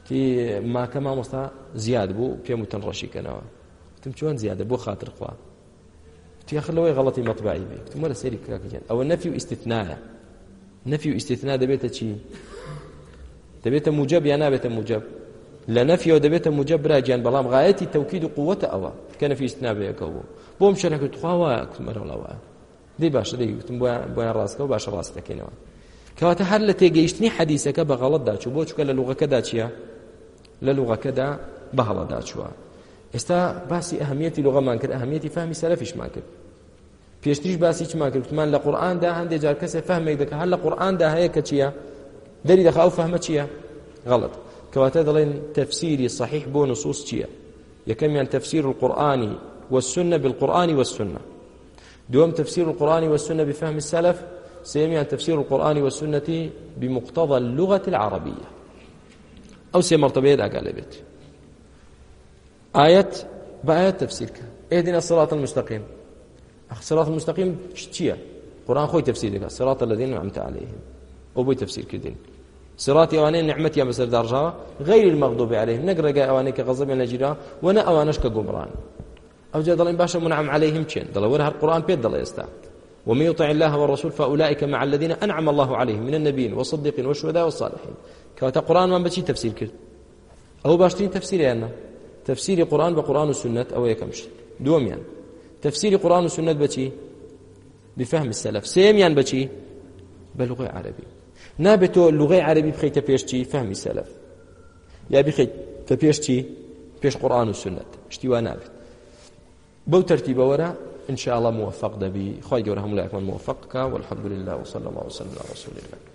تي ما كما مستا زياد بو بيموتن رشيك أنا تم شوان زيادة بو خاطر قوة تیاخلەوەی غڵەتی مەطبعی بێ کتتممە لە سەری کراکەیان ئەوە نەفی و ئیسیتناە نەفی و ئیسیتنا دەبێتە چی دەبێتە موجب یان نابێتە موجب لە نەفیەوە دەبێتە موجب براگیان بەڵام غایەتی تەوکید و قووەتە ئەوە کە نەفی ئیسنابەیەەکە بوو بۆم شەرەکە تخواوە کوتمەرەڵەوە دی باشە دەیگوتم بۆیان ڕاستەوە باشە ڕاستەکەینەوە کەواتە هەر لە تێگەیشتنی حەدیسەکە بە غەڵەتدا چوو بۆ چکە لە لوغەکەدا چییە لە لوغەکەدا بەهەڵەدا چووە ئێستا باسی ئەهمیەتی لغەمان کرد ئەهمیەتی فەهمی سەلەفیشمان کرد پێشتریش باسی چمان کرد وتمان لە قورئاندا هەندێک جار کەسێ فەهمێک دەکە هەر لە قورئاندا هەیە کە چییە دەری دەخا و فەهمە چییە غەڵت کەواتە دەڵێن تەفسیری صحیح بۆ نصوص چییە یەکەمیان تەفسیر القورآنی والسنة بالقرآن والسنة دوم تفسير القرآن والسنة بفهم السلف سيميا تفسير القرآن والسنة بمقتضى اللغة العربية أو سي مرتبة قال بيت ئاەت بە ئاەت تەفسیرکە ئێدینە سڵات مستەقیم سڵات مستەقیم چییە؟ قرآن خۆی تەفسیر دەکات سڵاتە لەدین ئەمتە عليهلەیهم ئەو بۆی تەفسیرکردین سراتی ئەوانەیە نعممەتیان بەسەر داڕژاوە غیری المەغدوب عليهلەیهم نەک ڕێگای ئەوانەیە کە غەزەبێن لە جیرا وەنە ئەوانش کە گومڕان ئەوجا دەڵێن باشە منعم عليهلەیهم چێن دەڵەوەر هەر قرآن پێ دەڵێ ئێستا ومن يطع الله والرسول فأولئك مع الذين أنعم الله عليهم من النبيين والصديقين والشهداء والصالحين كواتا قرآن من بشي تفسير كرد أو باشترين تفسير يعني تفسیری قرآن بە قرآن و سنت ئەوە یەکەمش دووەمیان تفسیری قرآن و سنت بەچی بفهم السلف سێمیان بەچی بە لغی عربی نابێت تۆ لغی عربی بخیتە پێشتی فهمی سەلف یا بخیت کە پێشتی پێش قورآن و سنت شتی وا نابێت بەو ترتیبەوەرە ان شاء الله موفق دبي خواهي جورهم لك من موفقك والحمد لله وصلى الله وسلم على رسول الله